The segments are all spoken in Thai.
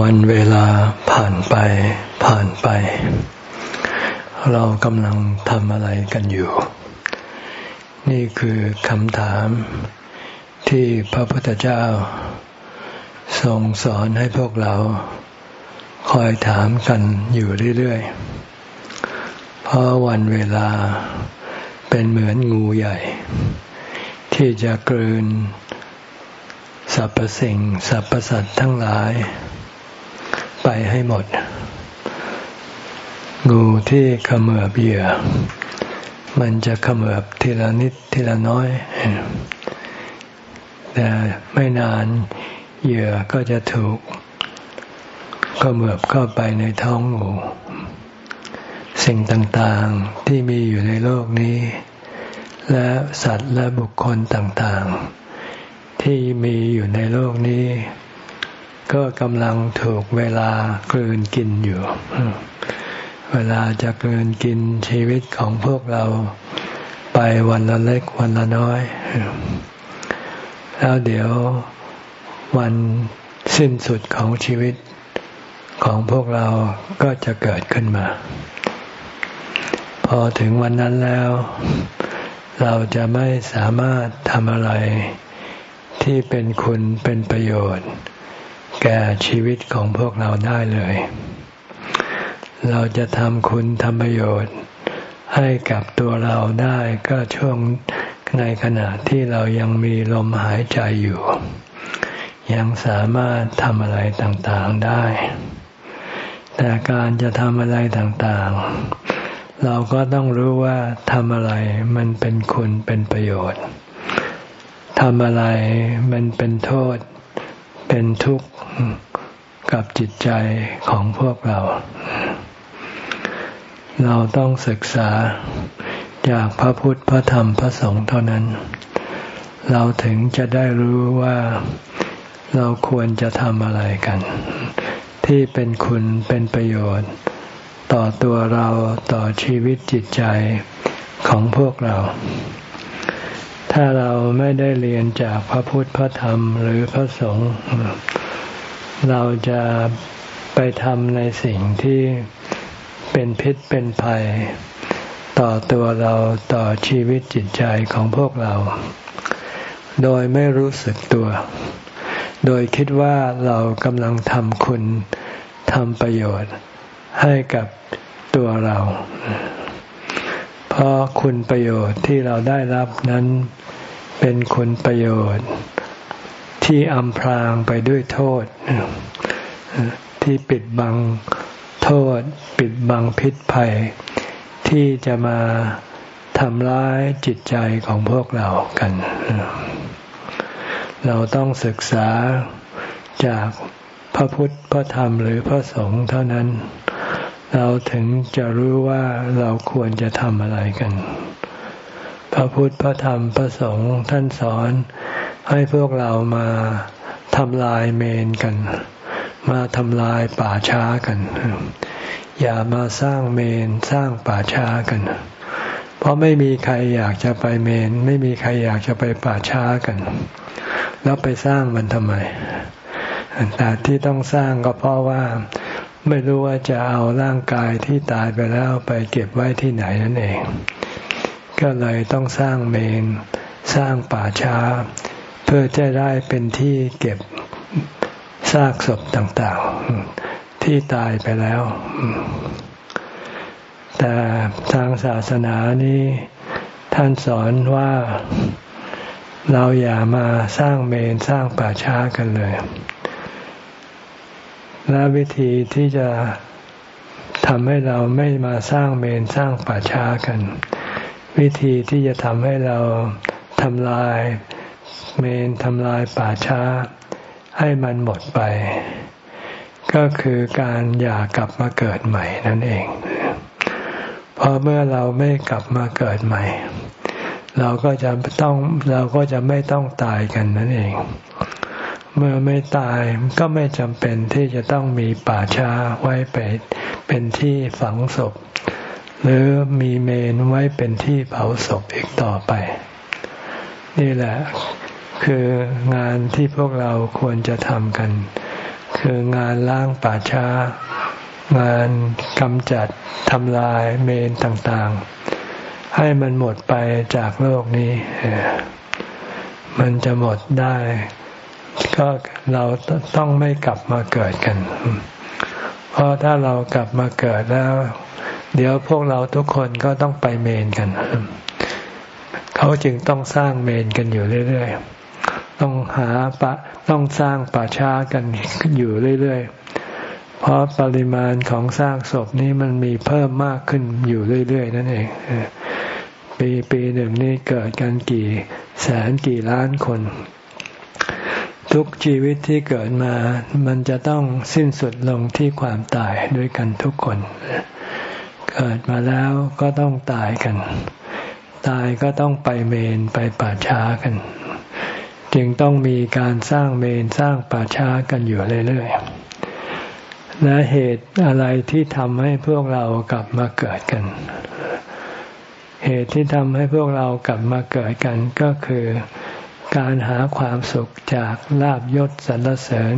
วันเวลาผ่านไปผ่านไป เรากำลังทำอะไรกันอยู่ นี่คือคำถามที่พระพุทธเจ้าทรงสอนให้พวกเราคอยถามกันอยู่เรื่อยๆ เพราะวันเวลาเป็นเหมือนงูใหญ่ ที่จะกลืนสรรพสิ่งสรรพสัตว์ทั้งหลาย ไปให้หมด งูที่เขมือบเหยื่อ มันจะเขมือบทีละนิดทีละน้อย แต่ไม่นานเหยื่อก็จะถูกเขมือบเข้าไปในท้องงู สิ่งต่างๆที่มีอยู่ในโลกนี้ และสัตว์และบุคคลต่างๆ ที่มีอยู่ในโลกนี้ ก็กำลังถูกเวลากลืนกินอยู่ เวลาจะกลืนกินชีวิตของพวกเราไปวันละเล็กวันละน้อย แล้วเดี๋ยววันสิ้นสุดของชีวิตของพวกเราก็จะเกิดขึ้นมา พอถึงวันนั้นแล้ว เราจะไม่สามารถทำอะไรที่เป็นคุณเป็นประโยชน์ แก่ชีวิตของพวกเราได้เลย เราจะทำคุณทำประโยชน์ ให้กับตัวเราได้ก็ช่วงในขณะที่เรายังมีลมหายใจอยู่ ยังสามารถทำอะไรต่างๆได้ แต่การจะทำอะไรต่างๆ เราก็ต้องรู้ว่าทำอะไรมันเป็นคุณเป็นประโยชน์ทำอะไรมันเป็นโทษ เป็นทุกข์กับจิตใจของพวกเรา เราต้องศึกษาจากพระพุทธพระธรรมพระสงฆ์เท่านั้น เราถึงจะได้รู้ว่าเราควรจะทำอะไรกัน ที่เป็นคุณเป็นประโยชน์ ต่อตัวเราต่อชีวิตจิตใจของพวกเรา ถ้าเราไม่ได้เรียนจากพระพุทธพระธรรมหรือพระสงฆ์เราจะไปทำในสิ่งที่เป็นพิษเป็นภัย ต่อตัวเราต่อชีวิตจิตใจของพวกเรา โดยไม่รู้สึกตัว โดยคิดว่าเรากำลังทำคุณทำประโยชน์ให้กับตัวเรา เพราะคุณประโยชน์ที่เราได้รับนั้นเป็นคุณประโยชน์ที่อำพรางไปด้วยโทษ ที่ปิดบังโทษ ปิดบังพิษภัย ที่จะมาทำร้ายจิตใจของพวกเรากัน เราต้องศึกษาจากพระพุทธพระธรรมหรือพระสงฆ์เท่านั้น เราถึงจะรู้ว่าเราควรจะทำอะไรกัน พระพุทธพระธรรมพระสงฆ์ท่านสอนให้พวกเรามาทำลายเมนกัน มาทำลายป่าช้ากัน อย่ามาสร้างเมนสร้างป่าช้ากัน เพราะไม่มีใครอยากจะไปเมน ไม่มีใครอยากจะไปป่าช้ากัน แล้วไปสร้างมันทำไมแต่ที่ต้องสร้างก็เพราะว่า ไม่รู้ว่าจะเอาร่างกายที่ตายไปแล้วไปเก็บไว้ที่ไหนนั่นเอง ก็เลยต้องสร้างเมน สร้างป่าช้า เพื่อจะได้เป็นที่เก็บซากศพต่างๆ ที่ตายไปแล้ว แต่ทางศาสนานี้ท่านสอนว่าเราอย่ามาสร้างเมนสร้างป่าช้ากันเลย และวิธีที่จะทำให้เราไม่มาสร้างเมนสร้างป่าช้ากัน วิธีที่จะทำให้เราทำลายเมนทำลายป่าช้า ให้มันหมดไป ก็คือการอย่ากลับมาเกิดใหม่นั่นเองเพราะเมื่อเราไม่กลับมาเกิดใหม่ เราก็จะต้องเราก็จะไม่ต้องตายกันนั่นเอง เมื่อไม่ตายก็ไม่จำเป็นที่จะต้องมีป่าช้าไว้ไปเป็นที่ฝังศพ หรือมีเมนไว้เป็นที่เผาศพอีกต่อไป นี่แหละ คืองานที่พวกเราควรจะทำกัน คืคืองานล้างป่าช้า งานกำจัดทำลายเมนต่างๆ ให้มันหมดไปจากโลกนี้ มันจะหมดได้ ก็เราต้องไม่กลับมาเกิดกัน เพราะถ้าเรากลับมาเกิดแล้ว เดี๋ยวพวกเราทุกคนก็ต้องไปเมนกัน เขาจึงต้องสร้างเมนกันอยู่เรื่อยๆ ต้องหาปะต้องสร้างป่าช้ากันอยู่เรื่อยๆ เพราะปริมาณของสร้างศพนี้มันมีเพิ่มมากขึ้นอยู่เรื่อยๆ นั่นเองปีปีหนึ่งนี่เกิดกันกี่แสนกี่ล้านคน ทุกชีวิตที่เกิดมา มันจะต้องสิ้นสุดลงที่ความตายด้วยกันทุกคน เกิดมาแล้วก็ต้องตายกัน ตายก็ต้องไปเมนไปป่าช้ากัน จึงต้องมีการสร้างเมนสร้างป่าช้ากันอยู่เรื่อยๆ และเหตุอะไรที่ทำให้พวกเรากลับมาเกิดกัน เหตุที่ทำให้พวกเรากลับมาเกิดกันก็คือ การหาความสุขจากลาบยศสรรเสริญ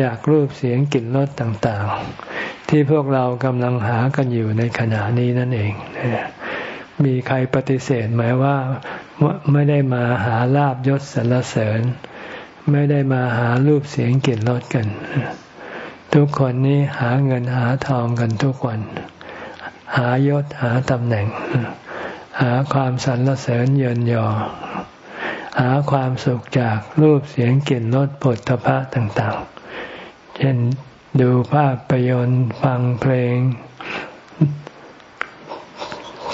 จากรูปเสียงกลิ่นรสต่างๆ ที่พวกเรากำลังหากันอยู่ในขณะนี้นั่นเอง มีใครปฏิเสธไหมว่าไม่ได้มาหาลาบยศสรรเสริญ ไม่ได้มาหารูปเสียงกลิ่นรสกัน ทุกคนนี้หาเงินหาทองกันทุกวัน หายศหาตำแหน่ง หาความสรรเสริญเยินยอ หาความสุขจากรูปเสียงกลิ่นรสผลพะต่างๆ เช่นดูภาพยนตร์ฟังเพลง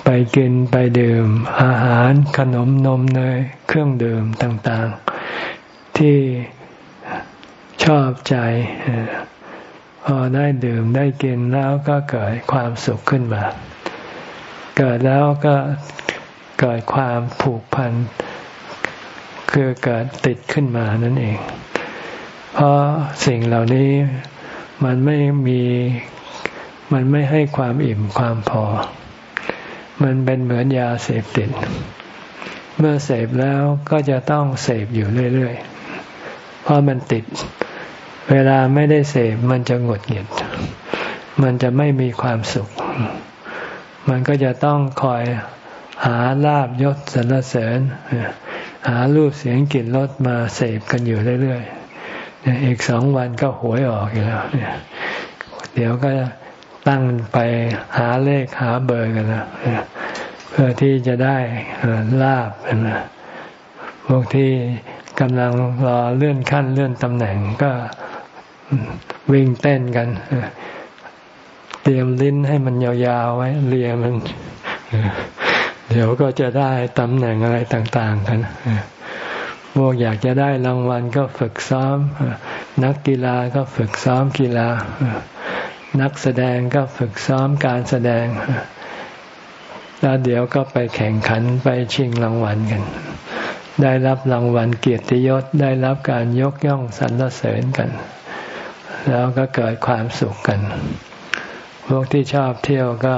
ไปกินไปดื่ม อาหารขนมนมเนยเครื่องดื่มต่างๆ ที่ชอบใจพอได้ดื่มได้กินแล้วก็เกิดความสุขขึ้นมา เกิดแล้วก็เกิดความผูกพัน คือเกิดติดขึ้นมานั่นเอง เพราะสิ่งเหล่านี้มันไม่มีมันไม่ให้ความอิ่มความพอ มันเป็นเหมือนยาเสพติด เมื่อเสพแล้วก็จะต้องเสพอยู่เรื่อยๆ เพราะมันติด เวลาไม่ได้เสพมันจะหงดหงิด มันจะไม่มีความสุข มันก็จะต้องคอยหาลาบยศสรรเสริญ หารูปเสียงกลิ่นรสมาเสพกันอยู่เรื่อยๆอีกสองวันก็หวยออกอยู่แล้วเดี๋ยวก็ตั้งไปหาเลขหาเบอร์กันนะเพื่อที่จะได้ลาบนะพวกที่กำลังรอเลื่อนขั้นเลื่อนตำแหน่งก็วิ่งเต้นกัน เตรียมลิ้นให้มันยาวๆไว้เลียมัน เดี๋ยวก็จะได้ตำแหน่งอะไรต่างๆกันพวกอยากจะได้รางวัลก็ฝึกซ้อม นักกีฬาก็ฝึกซ้อมกีฬา นักแสดงก็ฝึกซ้อมการแสดง แล้วเดี๋ยวก็ไปแข่งขันไปชิงรางวัลกัน ได้รับรางวัลเกียรติยศได้รับการยกย่องสรรเสริญกัน แล้วก็เกิดความสุขกัน พวกที่ชอบเที่ยวก็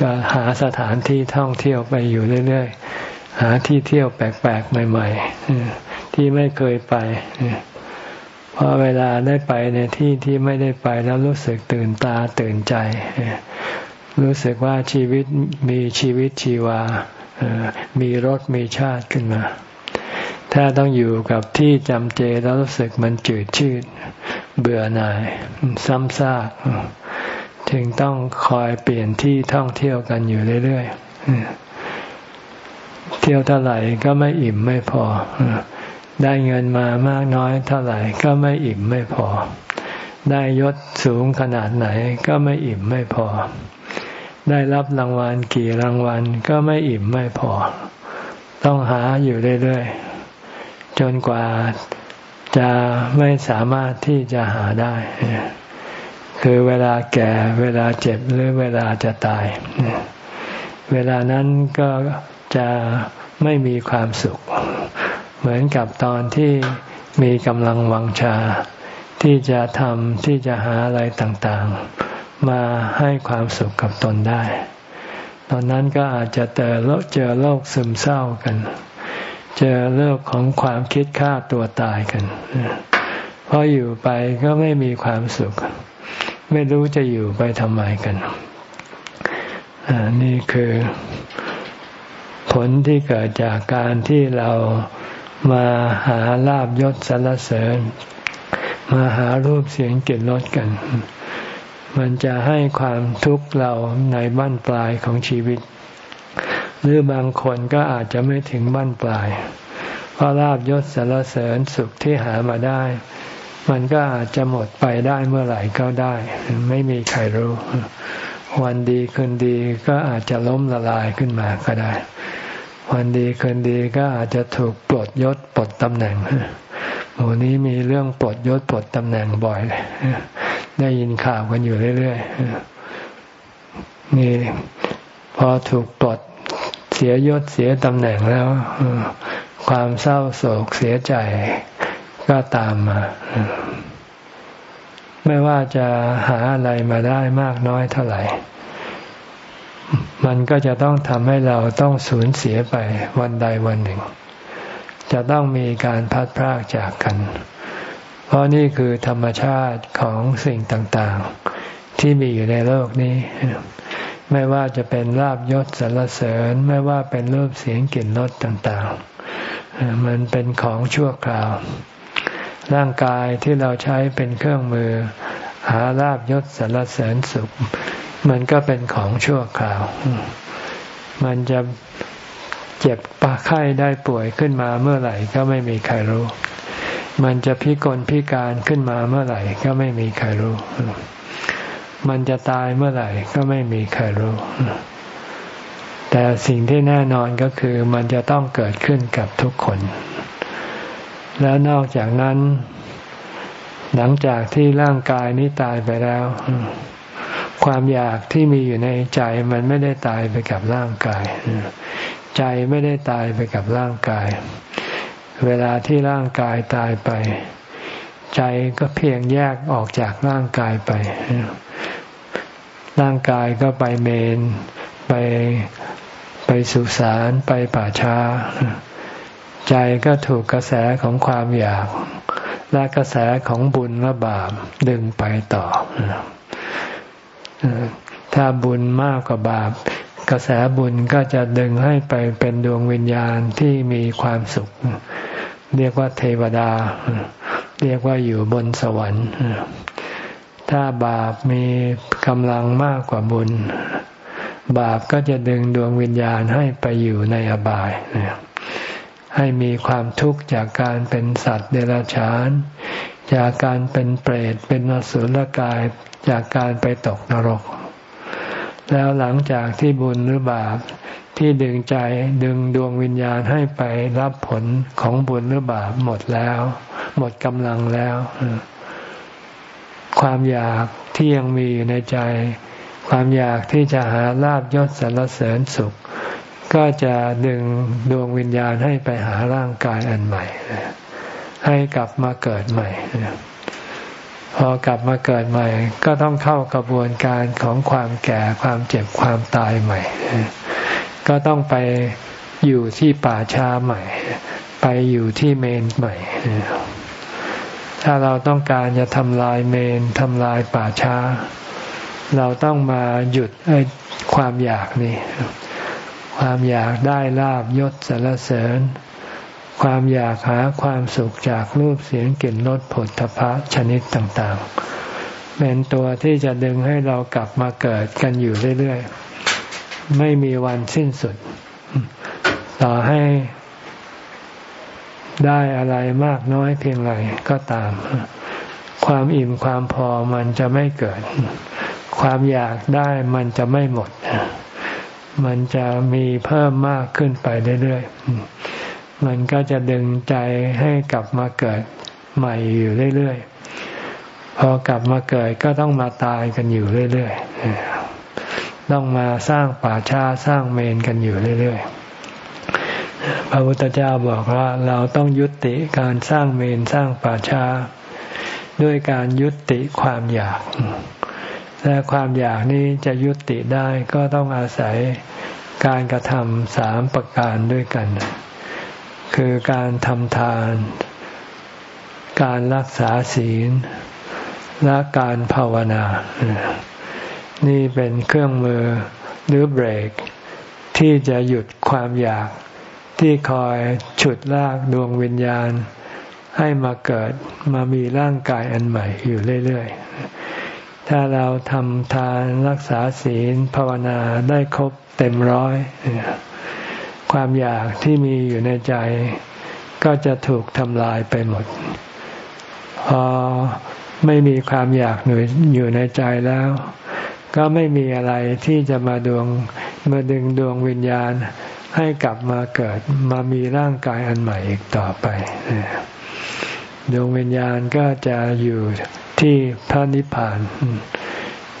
ก็หาสถานที่ท่องเที่ยวไปอยู่เรื่อยๆ หาที่เที่ยวแปลกๆ ใหม่ๆ ที่ไม่เคยไปเพอเวลาได้ไปในที่ที่ไม่ได้ไปแล้วรู้สึกตื่นตาตื่นใจ รู้สึกว่าชีวิตมีชีวิตชีวา มีรสมีชาติขึ้นมาถ้าต้องอยู่กับที่จำเจแล้วรู้สึกมันจืดชืด เบื่อหน่าย ซ้ำซาก จึงต้องคอยเปลี่ยนที่ท่องเที่ยวกันอยู่เรื่อยๆ เที่ยวเท่าไหร่ก็ไม่อิ่มไม่พอ ได้เงินมามากน้อยเท่าไหร่ก็ไม่อิ่มไม่พอ ได้ยศสูงขนาดไหนก็ไม่อิ่มไม่พอ ได้รับรางวัลกี่รางวัลก็ไม่อิ่มไม่พอ ต้องหาอยู่เรื่อยๆ จนกว่าจะไม่สามารถที่จะหาได้ คือเวลาแก่เวลาเจ็บหรือเวลาจะตาย เวลานั้นก็จะไม่มีความสุข เหมือนกับตอนที่มีกำลังวังชา ที่จะทำที่จะหาอะไรต่างๆ มาให้ความสุขกับตนได้ ตอนนั้นก็อาจจะเจอโรคเจอโรคซึมเศร้ากัน เจอโรคของความคิดฆ่าตัวตายกันพเพราะอยู่ไปก็ไม่มีความสุข ไม่รู้จะอยู่ไปทำไมกันนี่คือผลที่เกิดจากการที่เรามาหาลาบยศสรรเสริญ มาหารูปเสียงกลิ่นรสกัน มันจะให้ความทุกข์เราในบั้นปลายของชีวิต หรือบางคนก็อาจจะไม่ถึงบั้นปลาย เพราะลาบยศสรรเสริญสุขที่หามาได้ มันก็อาจจะหมดไปได้เมื่อไหร่ก็ได้ ไม่มีใครรู้ วันดีคืนดีก็อาจจะล้มละลายขึ้นมาก็ได้ วันดีคืนดีก็อาจจะถูกปลดยศปลดตำแหน่งหมู่นี้มีเรื่องปลดยศปลดตำแหน่งบ่อยเลยได้ยินข่าวกันอยู่เรื่อยๆนี่พอถูกปลดเสียยศเสียตำแหน่งแล้วความเศร้าโศกเสียใจ ก็ตามมา ไม่ว่าจะหาอะไรมาได้มากน้อยเท่าไหร่ มันก็จะต้องทำให้เราต้องสูญเสียไปวันใดวันหนึ่ง จะต้องมีการพัดพรากจากกัน เพราะนี่คือธรรมชาติของสิ่งต่าง ๆ ที่มีอยู่ในโลกนี้ไม่ว่าจะเป็นลาบยศสรรเสริญ ไม่ว่าเป็นรูปเสียงกลิ่นรสต่าง ๆ มันเป็นของชั่วคราว ร่างกายที่เราใช้เป็นเครื่องมือ หาลาบยศสรรเสริญสุข มันก็เป็นของชั่วคราว มันจะเจ็บปาไข้ได้ป่วยขึ้นมาเมื่อไหร่ก็ไม่มีใครรู้ มันจะพิกลพิการขึ้นมาเมื่อไหร่ก็ไม่มีใครรู้ มันจะตายเมื่อไหร่ก็ไม่มีใครรู้แต่สิ่งที่แน่นอนก็คือมันจะต้องเกิดขึ้นกับทุกคน แล้วนอกจากนั้น หลังจากที่ร่างกายนี้ตายไปแล้ว ความอยากที่มีอยู่ในใจมันไม่ได้ตายไปกับร่างกาย ใจไม่ได้ตายไปกับร่างกาย เวลาที่ร่างกายตายไป ใจก็เพียงแยกออกจากร่างกายไป ร่างกายก็ไปเมน ไปไปสุสานไปป่าช้า ใจก็ถูกกระแสของความอยาก และกระแสของบุญและบาปดึงไปต่อ ถ้าบุญมากกว่าบาป กระแสบุญก็จะดึงให้ไปเป็นดวงวิญญาณที่มีความสุข เรียกว่าเทวดา เรียกว่าอยู่บนสวรรค์ ถ้าบาปมีกำลังมากกว่าบุญบาปก็จะดึงดวงวิญญาณให้ไปอยู่ในอบาย ให้มีความทุกข์จากการเป็นสัตว์เดรัจฉาน จากการเป็นเปรตเป็นนสุลกายจากการไปตกนรก แล้วหลังจากที่บุญหรือบาปที่ดึงใจดึงดวงวิญญาณให้ไปรับผลของบุญหรือบาปหมดแล้ว หมดกำลังแล้ว ความอยากที่ยังมีอยู่ในใจ ความอยากที่จะหาลาบยศสรรเสริญสุข ก็จะดึงดวงวิญญาณให้ไปหาร่างกายอันใหม่ ให้กลับมาเกิดใหม่ พอกลับมาเกิดใหม่ ก็ต้องเข้ากระบวนการของความแก่ความเจ็บความตายใหม่ ก็ต้องไปอยู่ที่ป่าช้าใหม่ ไปอยู่ที่เมนใหม่ ถ้าเราต้องการจะทำลายเมนทำลายป่าช้า เราต้องมาหยุดความอยากนี่ ความอยากได้ลาบยศสรรเสริญ ความอยากหาความสุขจากรูปเสียงกลิ่นรสผลทพะชนิดต่างๆ เป็นตัวที่จะดึงให้เรากลับมาเกิดกันอยู่เรื่อยๆ ไม่มีวันสิ้นสุด ต่อให้ได้อะไรมากน้อยเพียงไรก็ตาม ความอิ่มความพอมันจะไม่เกิด ความอยากได้มันจะไม่หมด มันจะมีเพิ่มมากขึ้นไปเรื่อยๆ มันก็จะดึงใจให้กลับมาเกิดใหม่อยู่เรื่อยๆ พอกลับมาเกิดก็ต้องมาตายกันอยู่เรื่อยๆ ต้องมาสร้างป่าชาสร้างเมนกันอยู่เรื่อยๆ พระพุทธเจ้าบอกว่าเราต้องยุติการสร้างเมนสร้างป่าชาด้วยการยุติความอยาก และความอยากนี้จะยุติได้ก็ต้องอาศัยการกระทำสามประการด้วยกัน คือการทำทาน การรักษาศีล และการภาวนา นี่เป็นเครื่องมือหรือเบรก ที่จะหยุดความอยากที่คอยฉุดลากดวงวิญญาณ ให้มาเกิดมามีร่างกายอันใหม่อยู่เรื่อย ๆ ถ้าเราทำทานรักษาศีลภาวนาได้ครบเต็มร้อย ความอยากที่มีอยู่ในใจ ก็จะถูกทำลายไปหมด พอไม่มีความอยากหนุอยู่ในใจแล้ว ก็ไม่มีอะไรที่จะมาดวงมาดึงดวงวิญญาณให้กลับมาเกิดมามีร่างกายอันใหม่อีกต่อไปดวงวิญญาณก็จะอยู่ ที่พระนิพพาน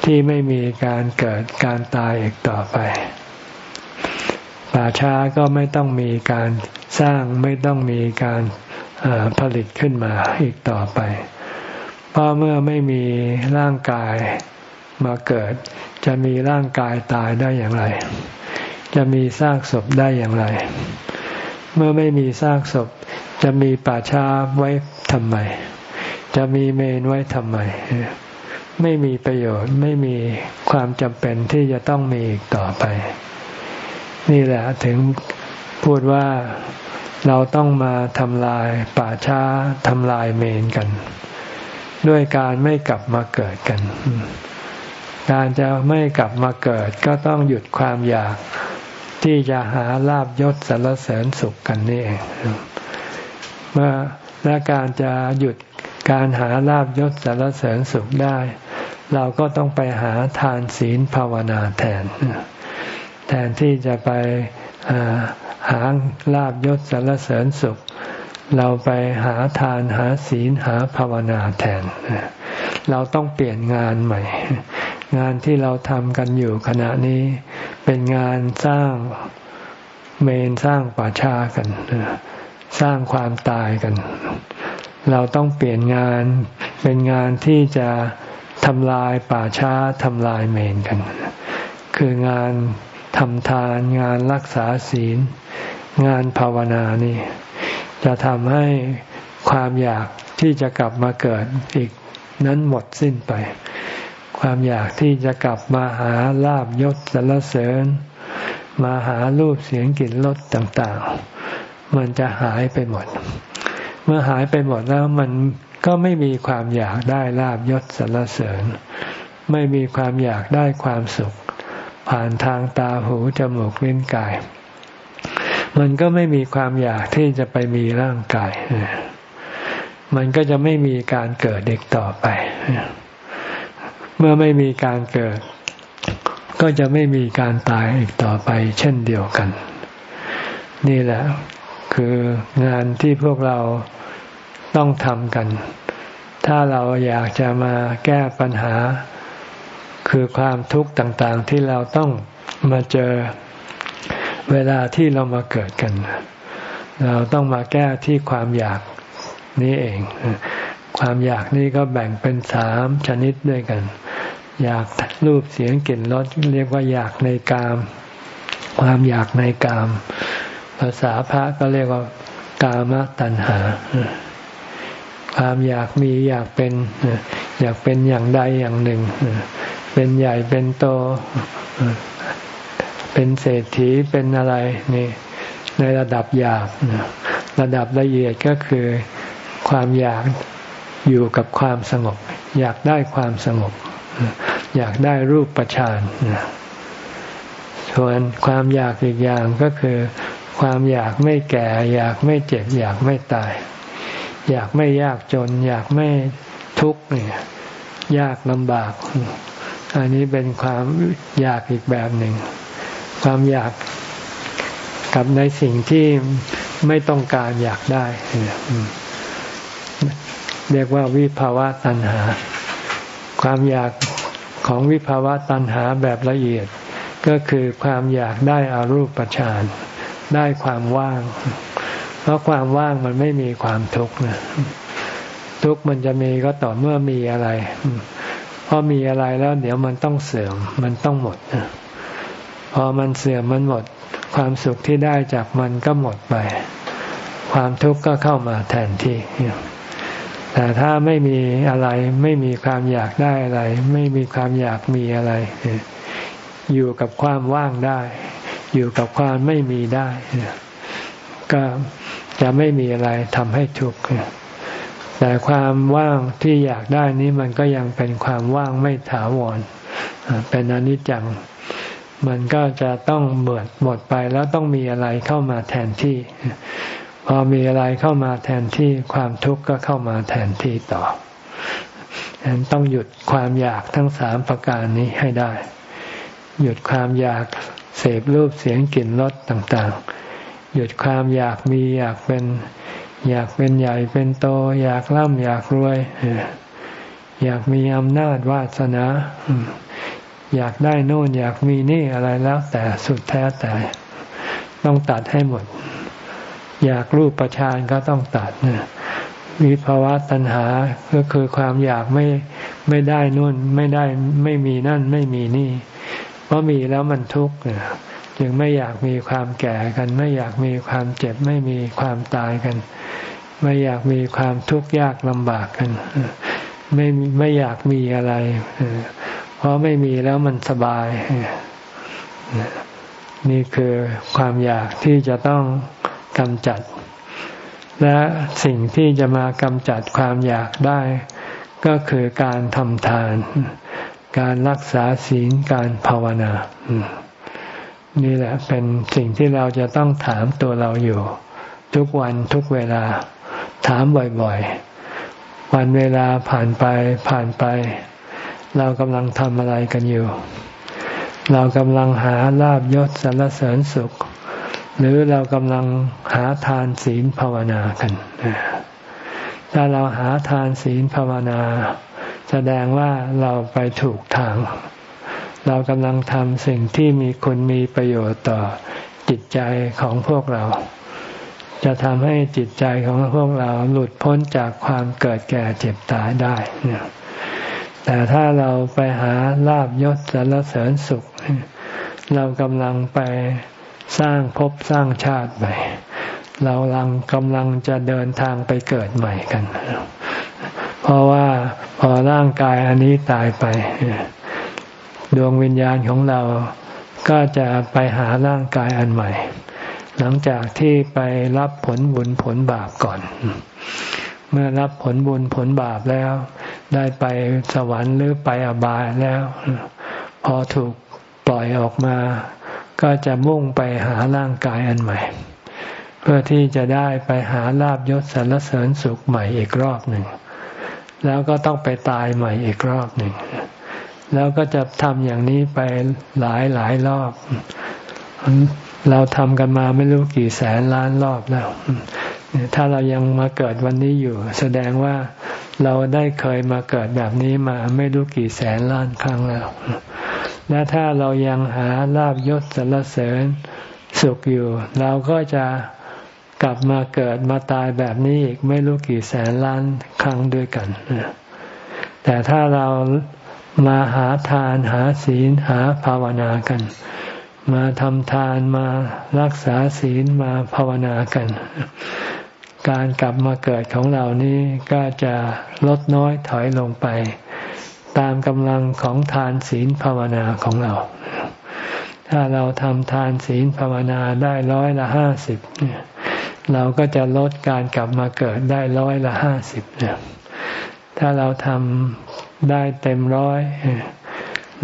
ที่ไม่มีการเกิดการตายอีกต่อไป ป่าช้าก็ไม่ต้องมีการสร้างไม่ต้องมีการผลิตขึ้นมาอีกต่อไป เพราะเมื่อไม่มีร่างกายมาเกิด จะมีร่างกายตายได้อย่างไร จะมีซากศพได้อย่างไร เมื่อไม่มีซากศพ จะมีป่าช้าไว้ทำไม จะมีเมนไว้ทำไม ไม่มีประโยชน์ไม่มีความจำเป็นที่จะต้องมีอีกต่อไป นี่แหละถึงพูดว่าเราต้องมาทำลายป่าช้าทำลายเมนกัน ด้วยการไม่กลับมาเกิดกัน การจะไม่กลับมาเกิดก็ต้องหยุดความอยากที่จะหาลาบยศสารเสริญสุขกันนี่เองเมื่อและการจะหยุด การหาลาบยศสารเสริญสุขได้ เราก็ต้องไปหาทานศีลภาวนาแทน แทนที่จะไปหาลาบยศสารเสริญสุข เราไปหาทานหาศีลหาภาวนาแทน เราต้องเปลี่ยนงานใหม่ งานที่เราทำกันอยู่ขณะนี้เป็นงานสร้างเมนสร้างป่าชากัน สร้างความตายกัน เราต้องเปลี่ยนงานเป็นงานที่จะทำลายป่าช้าทำลายเมนกัน คืองานทำทานงานรักษาศีล งานภาวนานี่ จะทำให้ความอยากที่จะกลับมาเกิดอีกนั้นหมดสิ้นไป ความอยากที่จะกลับมาหาลาบยศสรรเสริญ มาหารูปเสียงกลิ่นรสต่างๆ มันจะหายไปหมด มื่อหายไปหมดแล้วมันก็ไม่มีความอยากได้ลาบยศสรรเสริญ ไม่มีความอยากได้ความสุข ผ่านทางตาหูจมูกลิ้นกาย มันก็ไม่มีความอยากที่จะไปมีร่างกาย มันก็จะไม่มีการเกิดเด็กต่อไป เมื่อไม่มีการเกิด ก็จะไม่มีการตายอีกต่อไป เช่นเดียวกัน นี่แหละ คืองานที่พวกเราต้องทำกัน ถ้าเราอยากจะมาแก้ปัญหา คือความทุกข์ต่างๆ ที่เราต้องมาเจอเวลาที่เรามาเกิดกัน เราต้องมาแก้ที่ความอยากนี้เอง ความอยากนี้ก็แบ่งเป็นสามชนิดด้วยกัน อยากรูปเสียงกลิ่นรสเรียกว่าอยากในกาม ความอยากในกาม ภาษาพระก็เรียกว่ากามตัณหา ความอยากมีอยากเป็น อยากเป็นอย่างใดอย่างหนึ่ง เป็นใหญ่เป็นโต เป็นเศรษฐีเป็นอะไรนี่ในระดับหยาบระดับละเอียดก็คือความอยากอยู่กับความสงบ อยากได้ความสงบ อยากได้รูปประชานส่วนความอยากอีกอย่างก็คือ ความอยากไม่แก่ อยากไม่เจ็บ อยากไม่ตาย อยากไม่ยากจน อยากไม่ทุกข์เนี่ยยากลำบาก อันนี้เป็นความอยากอีกแบบหนึ่ง ความอยากกับในสิ่งที่ไม่ต้องการอยากได้เรียกว่าวิภาวะตัณหา ความอยากของวิภาวะตัณหาแบบละเอียด ก็คือความอยากได้อารูปฌาน ได้ความว่าง เพราะความว่างมันไม่มีความทุกข์นะทุกข์มันจะมีก็ต่อเมื่อมีอะไรพอมีอะไรแล้วเดี๋ยวมันต้องเสื่อมมันต้องหมดพอมันเสื่อมมันหมด ความสุขที่ได้จากมันก็หมดไป ความทุกข์ก็เข้ามาแทนที่แต่ถ้าไม่มีอะไรไม่มีความอยากได้อะไร ไม่มีความอยากมีอะไร อยู่กับความว่างได้ อยู่กับความไม่มีได้ ก็จะไม่มีอะไรทำให้ทุกข์แต่ความว่างที่อยากได้นี้มันก็ยังเป็นความว่างไม่ถาวร เป็นอนิจจัง มันก็จะต้องหมดหมดไปแล้วต้องมีอะไรเข้ามาแทนที่ พอมีอะไรเข้ามาแทนที่ความทุกข์ก็เข้ามาแทนที่ต่อฉะนั้นต้องหยุดความอยากทั้งสามประการนี้ให้ได้ หยุดความอยาก เสพรูปเสียงกลิ่นรสต่างๆ หยุดความอยากมีอยากเป็น อยากเป็นใหญ่เป็นโต อยากร่ำอยากรวย อยากมีอำนาจวาสนา อยากได้โน่นอยากมีนี่อะไรแล้ว แต่สุดแท้แต่ต้องตัดให้หมด อยากรูปประชานก็ต้องตัดนะวิภาวะตัณหาก็คือความอยากไม่ไม่ได้นู่นไม่ได้ไม่มีนั่นไม่มีนี่ เพราะมีแล้วมันทุกข์จึงไม่อยากมีความแก่กัน ไม่อยากมีความเจ็บ ไม่มีความตายกัน ไม่อยากมีความทุกข์ยากลำบากกัน ไม่ไม่อยากมีอะไร เพราะไม่มีแล้วมันสบาย นี่คือความอยากที่จะต้องกำจัด และสิ่งที่จะมากำจัดความอยากได้ ก็คือการทำทาน การรักษาศีลการภาวนา นี่แหละเป็นสิ่งที่เราจะต้องถามตัวเราอยู่ ทุกวันทุกเวลา ถามบ่อยๆ วันเวลาผ่านไปผ่านไป เรากำลังทำอะไรกันอยู่ เรากำลังหาลาบยศสรรเสริญสุข หรือเรากำลังหาทานศีลภาวนากัน ถ้าเราหาทานศีลภาวนา แสดงว่าเราไปถูกทาง เรากำลังทำสิ่งที่มีคุณมีประโยชน์ต่อจิตใจของพวกเรา จะทำให้จิตใจของพวกเราหลุดพ้นจากความเกิดแก่เจ็บตายได้แต่ถ้าเราไปหาลาบยศสรรเสริญสุข เรากำลังไปสร้างภพสร้างชาติใหม่ เราลังกำลังจะเดินทางไปเกิดใหม่กัน เพราะว่าพอร่างกายอันนี้ตายไป ดวงวิญญาณของเราก็จะไปหาร่างกายอันใหม่ หลังจากที่ไปรับผลบุญผลบาปก่อน เมื่อรับผลบุญผลบาปแล้ว ได้ไปสวรรค์หรือไปอบายแล้ว พอถูกปล่อยออกมา ก็จะมุ่งไปหาร่างกายอันใหม่ เพื่อที่จะได้ไปหาลาบยศสรรเสริญสุขใหม่อีกรอบหนึ่ง แล้วก็ต้องไปตายใหม่อีกรอบหนึ่ง แล้วก็จะทำอย่างนี้ไปหลายหลายรอบ เราทำกันมาไม่รู้กี่แสนล้านรอบแล้ว ถ้าเรายังมาเกิดวันนี้อยู่ แสดงว่าเราได้เคยมาเกิดแบบนี้มาไม่รู้กี่แสนล้านครั้งแล้ว และถ้าเรายังหาลาบยศสรรเสริญสุขอยู่ เราก็จะ กลับมาเกิดมาตายแบบนี้อีกไม่รู้กี่แสนล้านครั้งด้วยกัน แต่ถ้าเรามาหาทานหาศีลหาภาวนากัน มาทำทานมารักษาศีลมาภาวนากัน การกลับมาเกิดของเรานี้ก็จะลดน้อยถอยลงไป ตามกำลังของทานศีลภาวนาของเรา ถ้าเราทำทานศีลภาวนาได้ร้อยละห้าสิบเเราก็จะลดการกลับมาเกิดได้ร้อยละห้าสิบถ้าเราทำได้เต็มร้อย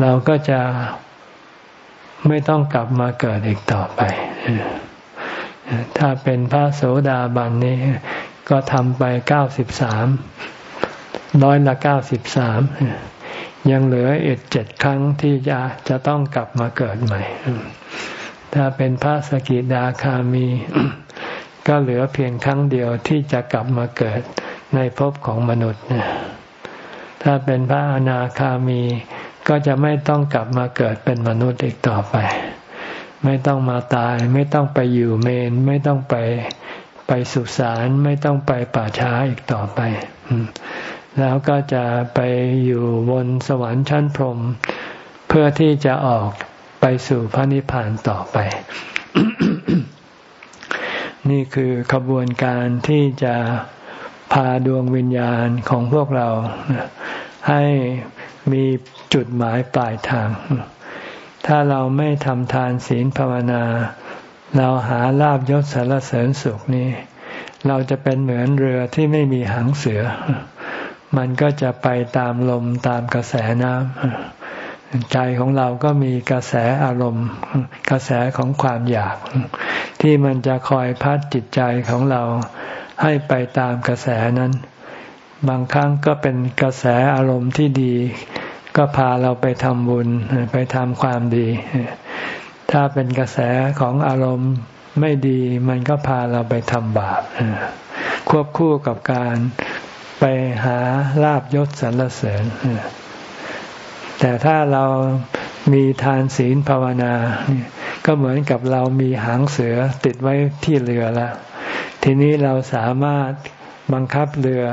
เราก็จะไม่ต้องกลับมาเกิดอีกต่อไป ถ้าเป็นพระโสดาบันนี้ก็ทำไปเก้าสิบสามร้อยละเก้าสิบสามยังเหลืออีกเจ็ดครั้งที่จะจะต้องกลับมาเกิดใหม่ ถ้าเป็นพระสกิดาคามี ก็เหลือเพียงครั้งเดียวที่จะกลับมาเกิดในภพของมนุษย์ถ้าเป็นพระอนาคามี ก็จะไม่ต้องกลับมาเกิดเป็นมนุษย์อีกต่อไป ไม่ต้องมาตาย ไม่ต้องไปอยู่เมน ไม่ต้องไปไปสุสานไม่ต้องไปป่าช้าอีกต่อไป แล้วก็จะไปอยู่บนสวรรค์ชั้นพรหมเพื่อที่จะออกไปสู่พระนิพพานต่อไป นี่คือขบวนการที่จะพาดวงวิญญาณของพวกเรา ให้มีจุดหมายปลายทาง ถ้าเราไม่ทำทานศีลภาวนา เราหาลาบยศสารเสริญสุขนี้ เราจะเป็นเหมือนเรือที่ไม่มีหางเสือ มันก็จะไปตามลมตามกระแสน้ำ ใจของเราก็มีกระแสอารมณ์ กระแสของความอยาก ที่มันจะคอยพัดจิตใจของเราให้ไปตามกระแสนั้น บางครั้งก็เป็นกระแสอารมณ์ที่ดี ก็พาเราไปทำบุญไปทำความดี ถ้าเป็นกระแสของอารมณ์ไม่ดีมันก็พาเราไปทำบาปควบคู่กับการไปหาลาบยศสรรเสริญ แต่ถ้าเรามีทานศีลภาวนาก็เหมือนกับเรามีหางเสือติดไว้ที่เรือแล้ว ทีนี้เราสามารถบังคับเรือ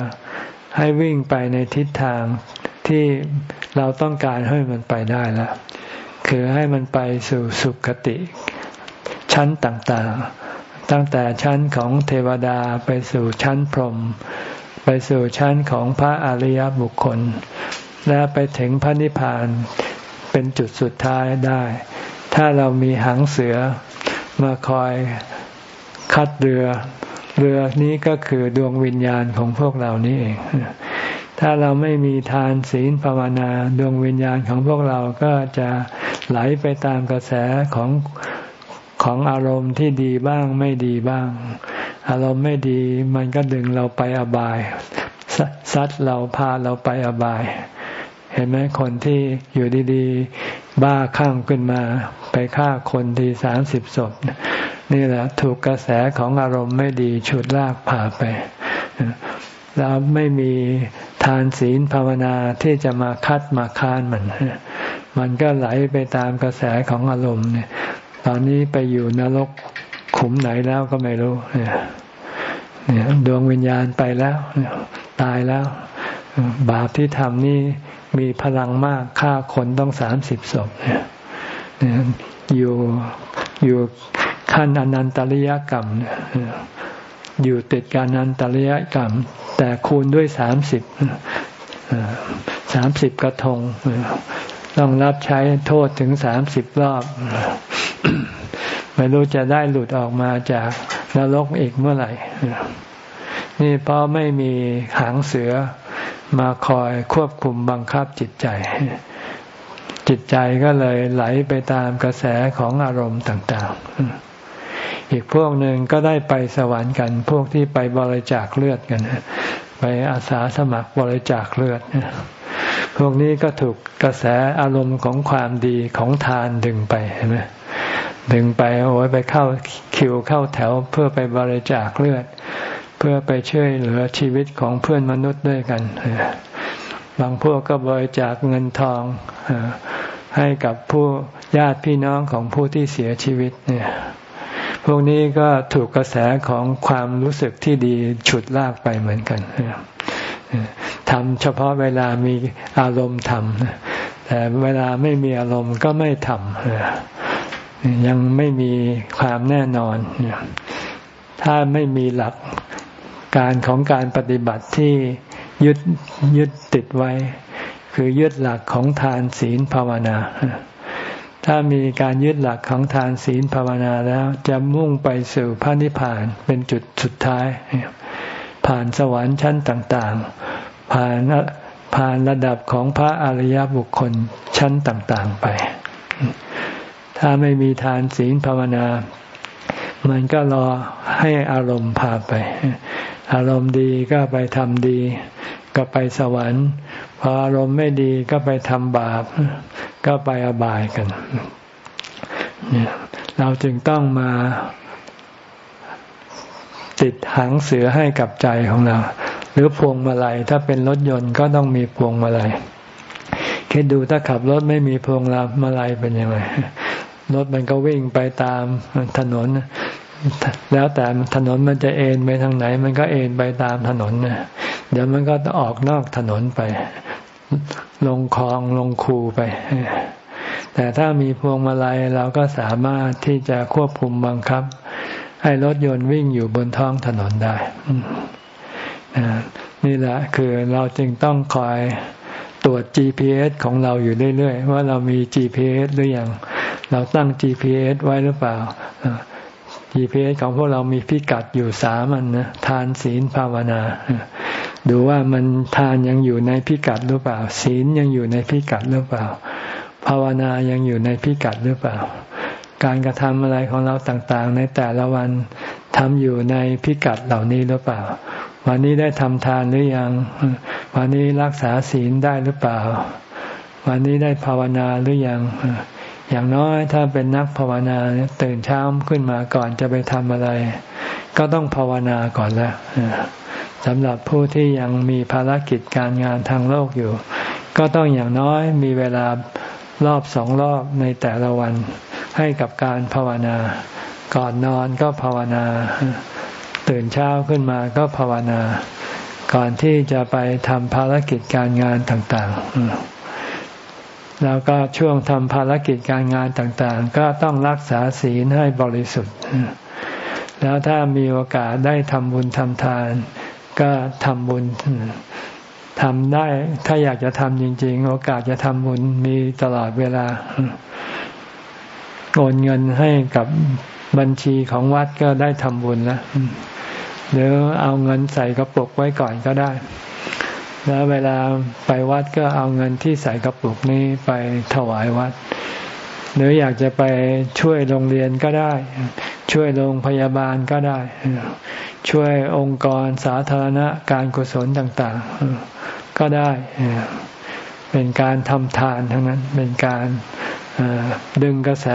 ให้วิ่งไปในทิศทางที่เราต้องการให้มันไปได้ล้วคือให้มันไปสู่สุคติ ชั้นต่างๆ ตั้งแต่ชั้นของเทวดาไปสู่ชั้นพรหมไปสู่ชั้นของพระอริยบุคคล และไปถึงพระนิพพานเป็นจุดสุดท้ายได้ ถ้าเรามีหางเสือมาคอยคัดเรือ เรือนี้ก็คือดวงวิญญาณของพวกเรานี่เอง ถ้าเราไม่มีทานศีลภาวนาดวงวิญญาณของพวกเราก็จะไหลไปตามกระแสของของอารมณ์ที่ดีบ้างไม่ดีบ้าง อารมณ์ไม่ดีมันก็ดึงเราไปอบายซัดเราพาเราไปอบาย เห็นไหมคนที่อยู่ดีๆ บ้าข้างขึ้นมา ไปฆ่าคนที่สามสิบศพนี่แหละถูกกระแสของอารมณ์ไม่ดีฉุดลากพาไป แล้วไม่มีทานศีลภาวนาที่จะมาคัดมาค้านมัน มันก็ไหลไปตามกระแสของอารมณ์เนี่ย ตอนนี้ไปอยู่นรกขุมไหนแล้วก็ไม่รู้เนี่ยดวงวิญญาณไปแล้วตายแล้ว บาปที่ทำนี่มีพลังมากฆ่าคนต้องสามสิบศพเนี่ยอยู่อยู่ขั้นอนันตริยกรรมอยู่ติดการอนันตริยกรรม แต่คูณด้วยสามสิบสามสิบกระทงต้องรับใช้โทษถึงสามสิบรอบ ไม่รู้จะได้หลุดออกมาจากนรกอีกเมื่อไหร่ นี่เพราะไม่มีหางเสือ มาคอยควบคุมบังคับจิตใจ จิตใจก็เลยไหลไปตามกระแสของอารมณ์ต่าง ๆ อีกพวกหนึ่งก็ได้ไปสวรรค์กัน พวกที่ไปบริจาคเลือดกัน ไปอาสาสมัครบริจาคเลือดพวกนี้ก็ถูกกระแสอารมณ์ของความดีของทานดึงไปเห็นไหมดึงไปโอ้ยไปเข้าคิวเข้าแถวเพื่อไปบริจาคเลือด พื่อไปช่วยเหลือชีวิตของเพื่อนมนุษย์ด้วยกัน บางพวกก็บริจาคเงินทองให้กับผู้ญาติพี่น้องของผู้ที่เสียชีวิตเนี่ย พวกนี้ก็ถูกกระแสของความรู้สึกที่ดีฉุดลากไปเหมือนกันทำเฉพาะเวลามีอารมณ์ทำแต่เวลาไม่มีอารมณ์ก็ไม่ทำยังไม่มีความแน่นอน ถ้าไม่มีหลัก การของการปฏิบัติที่ยึดยึดติดไว้ คือยึดหลักของทานศีลภาวนา ถ้ามีการยึดหลักของทานศีลภาวนาแล้วจะมุ่งไปสู่พระนิพพานเป็นจุดสุดท้าย ผ่านสวรรค์ชั้นต่างๆ ผ่านผ่านระดับของพระอริยบุคคลชั้นต่างๆไป ถ้าไม่มีทานศีลภาวนา มันก็รอให้อารมณ์พาไป อารมณ์ดีก็ไปทำดี ก็ไปสวรรค์ พออารมณ์ไม่ดีก็ไปทำบาป ก็ไปอบายกันเนี่ยเราจึงต้องมาติดหางเสือให้กับใจของเรา หรือพวงมาลัยถ้าเป็นรถยนต์ก็ต้องมีพวงมาลัยคิดดูถ้าขับรถไม่มีพวงมาลัยเป็นยังไง รถมันก็วิ่งไปตามถนน แล้วแต่ถนนมันจะเอ็นไปทางไหน มันก็เอ็นไปตามถนนนะเดี๋ยวมันก็ออกนอกถนนไป ลงคลองลงคูไป แต่ถ้ามีพวงมาลัยเราก็สามารถที่จะควบคุมบังคับ ให้รถยนต์วิ่งอยู่บนท้องถนนได้นี่แหละคือเราจึงต้องคอย ตรวจ GPS ของเราอยู่เรื่อยๆ ว่าเรามี GPS หรือยัง เราตั้ง GPS ไว้หรือเปล่า GPS ของพวกเรามีพิกัดอยู่สามันนะทานศีลภาวนา ดูว่ามันทานยังอยู่ในพิกัดหรือเปล่า ศีลยังอยู่ในพิกัดหรือเปล่า ภาวนายังอยู่ในพิกัดหรือเปล่า การกระทำอะไรของเราต่างๆ ในแต่ละวันทำอยู่ในพิกัดเหล่านี้หรือเปล่า วันนี้ได้ทำทานหรือยัง วันนี้รักษาศีลได้หรือเปล่า วันนี้ได้ภาวนาหรือยัง อย่างน้อยถ้าเป็นนักภาวนาตื่นเช้าขึ้นมาก่อนจะไปทำอะไร ก็ต้องภาวนาก่อนแล้วสำหรับผู้ที่ยังมีภารกิจการงานทางโลกอยู่ ก็ต้องอย่างน้อยมีเวลารอบสองรอบในแต่ละวันให้กับการภาวนา ก่อนนอนก็ภาวนา ตื่นเช้าขึ้นมาก็ภาวนา ก่อนที่จะไปทำภารกิจการงานต่างๆ แล้วก็ช่วงทำภารกิจการงานต่างๆ ก็ต้องรักษาศีลให้บริสุทธิ์ แล้วถ้ามีโอกาสได้ทำบุญทำทาน ก็ทำบุญทำได้ถ้าอยากจะทำจริง ๆ โอกาสจะทำบุญมีตลอดเวลาโอนเงินให้กับบัญชีของวัดก็ได้ทำบุญแล้ว หรือเอาเงินใส่กระปุกไว้ก่อนก็ได้ แล้วเวลาไปวัดก็เอาเงินที่ใส่กระปุกนี้ไปถวายวัด หรืออยากจะไปช่วยโรงเรียนก็ได้ ช่วยโรงพยาบาลก็ได้ ช่วยองค์กรสาธารณะการกุศลต่างๆ ก็ได้เป็นการทำทานทั้งนั้นเป็นการดึงกระแส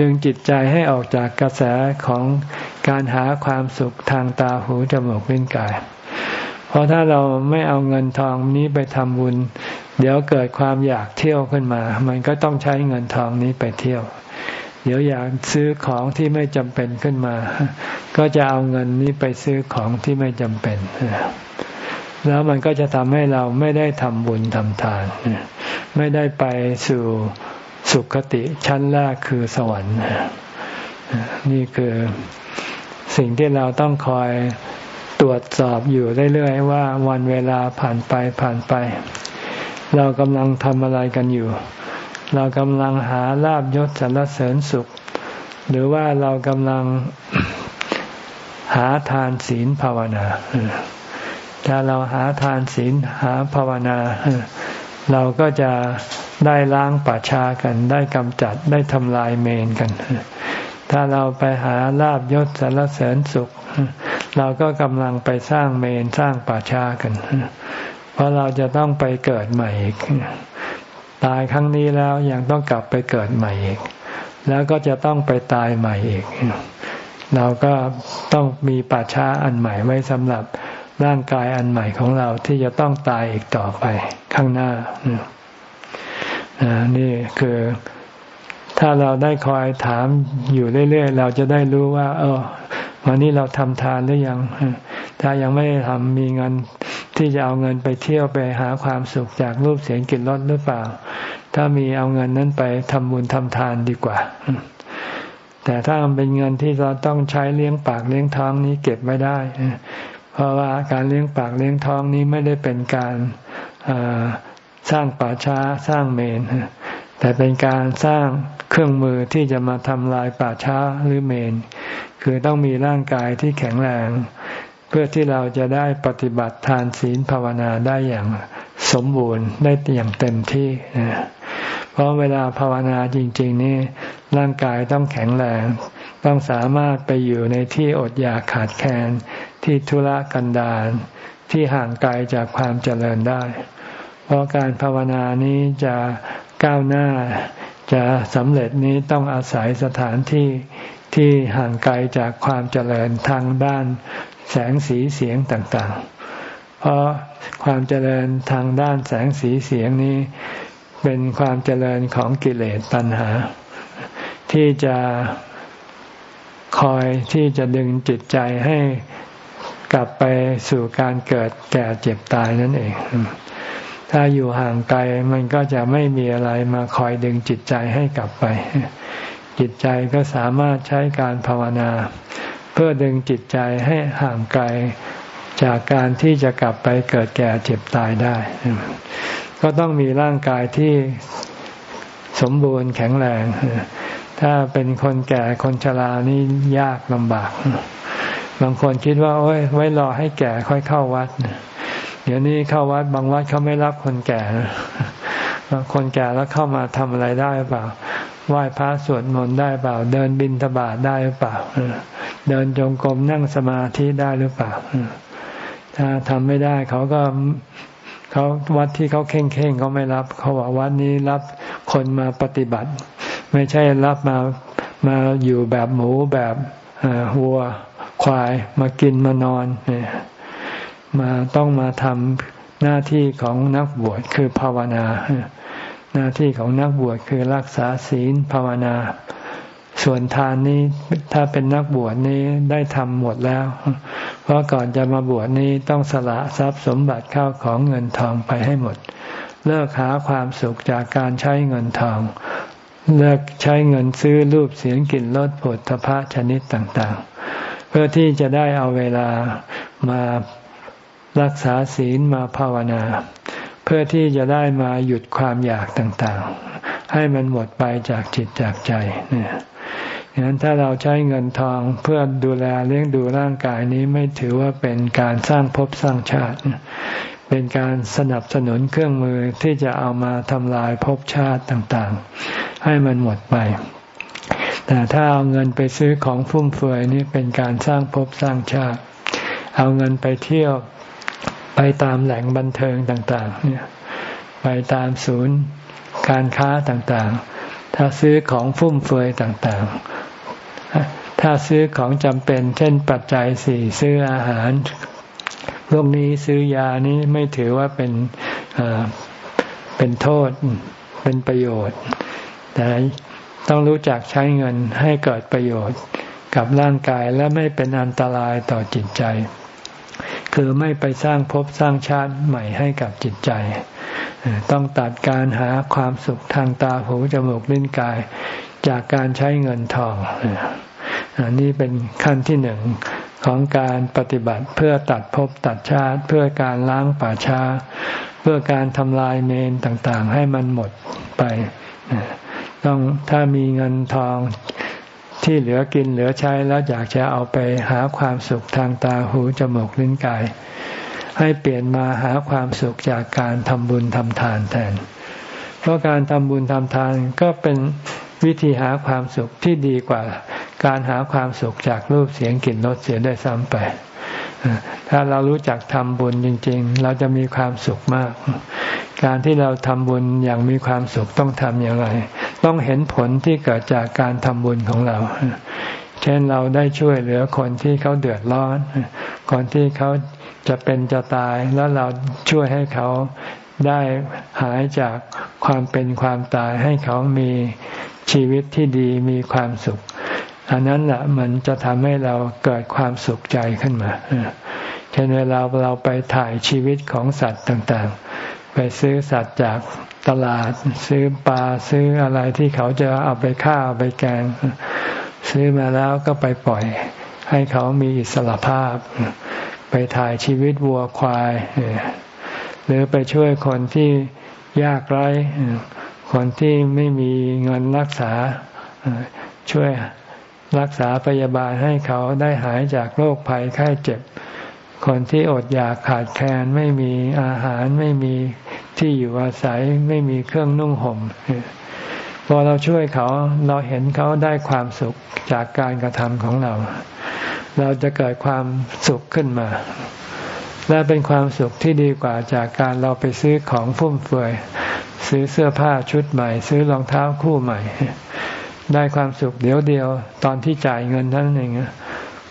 ดึงจิตใจให้ออกจากกระแสของการหาความสุขทางตาหูจมูกลิ้นกาย เพราะถ้าเราไม่เอาเงินทองนี้ไปทำบุญ เดี๋ยวเกิดความอยากเที่ยวขึ้นมา มันก็ต้องใช้เงินทองนี้ไปเที่ยว เดี๋ยวอยากซื้อของที่ไม่จำเป็นขึ้นมา ก็จะเอาเงินนี้ไปซื้อของที่ไม่จำเป็นแล้วมันก็จะทำให้เราไม่ได้ทำบุญทำทาน ไม่ได้ไปสู่ สุคติชั้นแรกคือสวรรค์นี่คือสิ่งที่เราต้องคอยตรวจสอบอยู่เรื่อยๆว่าวันเวลาผ่านไปผ่านไป เรากำลังทำอะไรกันอยู่ เรากำลังหาลาบยศสรรเสริญสุข หรือว่าเรากำลังหาทานศีลภาวนาถ้าเราหาทานศีลหาภาวนา เราก็จะ ได้ล้างป่าชากัน ได้กำจัดได้ทำลายเมนกัน ถ้าเราไปหาลาบยศสรรเสริญสุข เราก็กำลังไปสร้างเมนสร้างป่าชากัน เพราะเราจะต้องไปเกิดใหม่อีก ตายครั้งนี้แล้วยังต้องกลับไปเกิดใหม่อีก แล้วก็จะต้องไปตายใหม่อีก เราก็ต้องมีป่าช้าอันใหม่ไว้สำหรับร่างกายอันใหม่ของเราที่จะต้องตายอีกต่อไปข้างหน้า นี่คือถ้าเราได้คอยถามอยู่เรื่อย ๆ เราจะได้รู้ว่า เออวันนี้เราทำทานหรือยัง ถ้ายังไม่ได้ทำมีเงินที่จะเอาเงินไปเที่ยวไปหาความสุขจากรูปเสียงกลิ่นรสหรือเปล่า ถ้ามีเอาเงินนั้นไปทำบุญทำทานดีกว่า แต่ถ้ามันเป็นเงินที่เราต้องใช้เลี้ยงปากเลี้ยงท้องนี้เก็บไม่ได้ เพราะว่าการเลี้ยงปากเลี้ยงท้องนี้ไม่ได้เป็นการ สร้างป่าช้าสร้างเมน แต่เป็นการสร้างเครื่องมือที่จะมาทำลายป่าช้าหรือเมน คือต้องมีร่างกายที่แข็งแรง เพื่อที่เราจะได้ปฏิบัติทานศีลภาวนาได้อย่างสมบูรณ์ได้อย่างเต็มที่ เพราะเวลาภาวนาจริง ๆ นี่ร่างกายต้องแข็งแรง ต้องสามารถไปอยู่ในที่อดอยากขาดแคลนที่ทุรกันดารที่ห่างไกลจากความเจริญได้ เพราะการภาวนานี้จะก้าวหน้าจะสำเร็จนี้ต้องอาศัยสถานที่ที่ห่างไกลจากความเจริญทางด้านแสงสีเสียงต่างๆ เพราะความเจริญทางด้านแสงสีเสียงนี้ เป็นความเจริญของกิเลสตัณหา ที่จะคอยที่จะดึงจิตใจให้กลับไปสู่การเกิดแก่เจ็บตายนั่นเอง ถ้าอยู่ห่างไกลมันก็จะไม่มีอะไรมาคอยดึงจิตใจให้กลับไป จิตใจก็สามารถใช้การภาวนา เพื่อดึงจิตใจให้ห่างไกลจากการที่จะกลับไปเกิดแก่เจ็บตายได้ ก็ต้องมีร่างกายที่สมบูรณ์แข็งแรง ถ้าเป็นคนแก่คนชรานี่ยากลำบาก บางคนคิดว่า โอ้ยไว้รอให้แก่ค่อยเข้าวัด เดี๋ยวนี้เข้าวัดบางวัดเขาไม่รับคนแก่คนแก่แล้วเข้ามาทำอะไรได้เปล่าไหว้พระสวดมนต์ได้เปล่า เดินบินทบาทได้หรือเปล่าเดินจงกรมนั่งสมาธิได้หรือเปล่าถ้าทำไม่ได้เขาก็เขาวัดที่เขาเข่งเข่งเขาไม่รับ เขาบอกวัดนี้รับคนมาปฏิบัติ ไม่ใช่รับมามาอยู่แบบหมูแบบวัวควายมากินมานอนเนี่ย มาต้องมาทำหน้าที่ของนักบวชคือภาวนา หน้าที่ของนักบวชคือรักษาศีลภาวนา ส่วนทานนี้ถ้าเป็นนักบวชนี้ได้ทำหมดแล้ว เพราะก่อนจะมาบวชนี้ต้องสละทรัพย์สมบัติเข้าของเงินทองไปให้หมด เลิกหาความสุขจากการใช้เงินทอง เลิกใช้เงินซื้อรูปเสียงกลิ่นรสผลพระชนิดต่างๆ เพื่อที่จะได้เอาเวลามา รักษาศีลมาภาวนา เพื่อที่จะได้มาหยุดความอยากต่างๆ ให้มันหมดไปจากจิตจากใจเนี่ยฉะนั้นถ้าเราใช้เงินทองเพื่อดูแลเลี้ยงดูร่างกายนี้ไม่ถือว่าเป็นการสร้างภพสร้างชาติ เป็นการสนับสนุนเครื่องมือที่จะเอามาทำลายภพชาติต่างๆ ให้มันหมดไป แต่ถ้าเอาเงินไปซื้อของฟุ่มเฟือยนี่เป็นการสร้างภพสร้างชาติ เอาเงินไปเที่ยว ไปตามแหล่งบันเทิงต่างๆเนี่ยไปตามศูนย์การค้าต่างๆ ถ้าซื้อของฟุ่มเฟือยต่างๆ ถ้าซื้อของจำเป็น เช่นปัจจัยสี่ซื้ออาหาร พวกนี้ซื้อยานี้ไม่ถือว่าเป็นเป็นโทษเป็นประโยชน์ แต่ต้องรู้จักใช้เงินให้เกิดประโยชน์กับร่างกายและไม่เป็นอันตรายต่อจิตใจ คือไม่ไปสร้างภพสร้างชาติใหม่ให้กับจิตใจ ต้องตัดการหาความสุขทางตาหูจมูกลิ้นกาย จากการใช้เงินทองนี่เป็นขั้นที่หนึ่งของการปฏิบัติเพื่อตัดภพตัดชาติ เพื่อการล้างป่าช้า เพื่อการทำลายเมนต่างๆ ให้มันหมดไป ต้องถ้ามีเงินทอง ที่เหลือกินเหลือใช้แล้วอยากจะเอาไปหาความสุขทางตาหูจมูกลิ้นกาย ให้เปลี่ยนมาหาความสุขจากการทำบุญทำทานแทน เพราะการทำบุญทำทานก็เป็นวิธีหาความสุขที่ดีกว่า การหาความสุขจากรูปเสียงกลิ่นรสเสียได้ซ้ำไป ถ้าเรารู้จักทำบุญจริง ๆ เราจะมีความสุขมาก การที่เราทำบุญอย่างมีความสุขต้องทำอย่างไร ต้องเห็นผลที่เกิดจากการทำบุญของเรา เช่นเราได้ช่วยเหลือคนที่เขาเดือดร้อน คนที่เขาจะเป็นจะตายแล้วเราช่วยให้เขาได้หายจากความเป็นความตายให้เขามีชีวิตที่ดีมีความสุข อันนั้นแหละมันจะทำให้เราเกิดความสุขใจขึ้นมาเช่นเวลาเราไปถ่ายชีวิตของสัตว์ต่างๆ ไปซื้อสัตว์จากตลาด ซื้อปลาซื้ออะไรที่เขาจะเอาไปฆ่าเอาไปแกง ซื้อมาแล้วก็ไปปล่อย ให้เขามีอิสระภาพ ไปถ่ายชีวิตวัวควาย หรือไปช่วยคนที่ยากไร้คนที่ไม่มีเงินรักษาช่วย รักษาพยาบาลให้เขาได้หายจากโรคภัยไข้เจ็บ คนที่อดอยากขาดแคลนไม่มีอาหารไม่มีที่อยู่อาศัยไม่มีเครื่องนุ่งห่มพอเราช่วยเขาเราเห็นเขาได้ความสุขจากการกระทำของเรา เราจะเกิดความสุขขึ้นมา และเป็นความสุขที่ดีกว่าจากการเราไปซื้อของฟุ่มเฟือย ซื้อเสื้อผ้าชุดใหม่ ซื้อรองเท้าคู่ใหม่ ได้ความสุขเดียวเดียว ตอนที่จ่ายเงินท่านเอง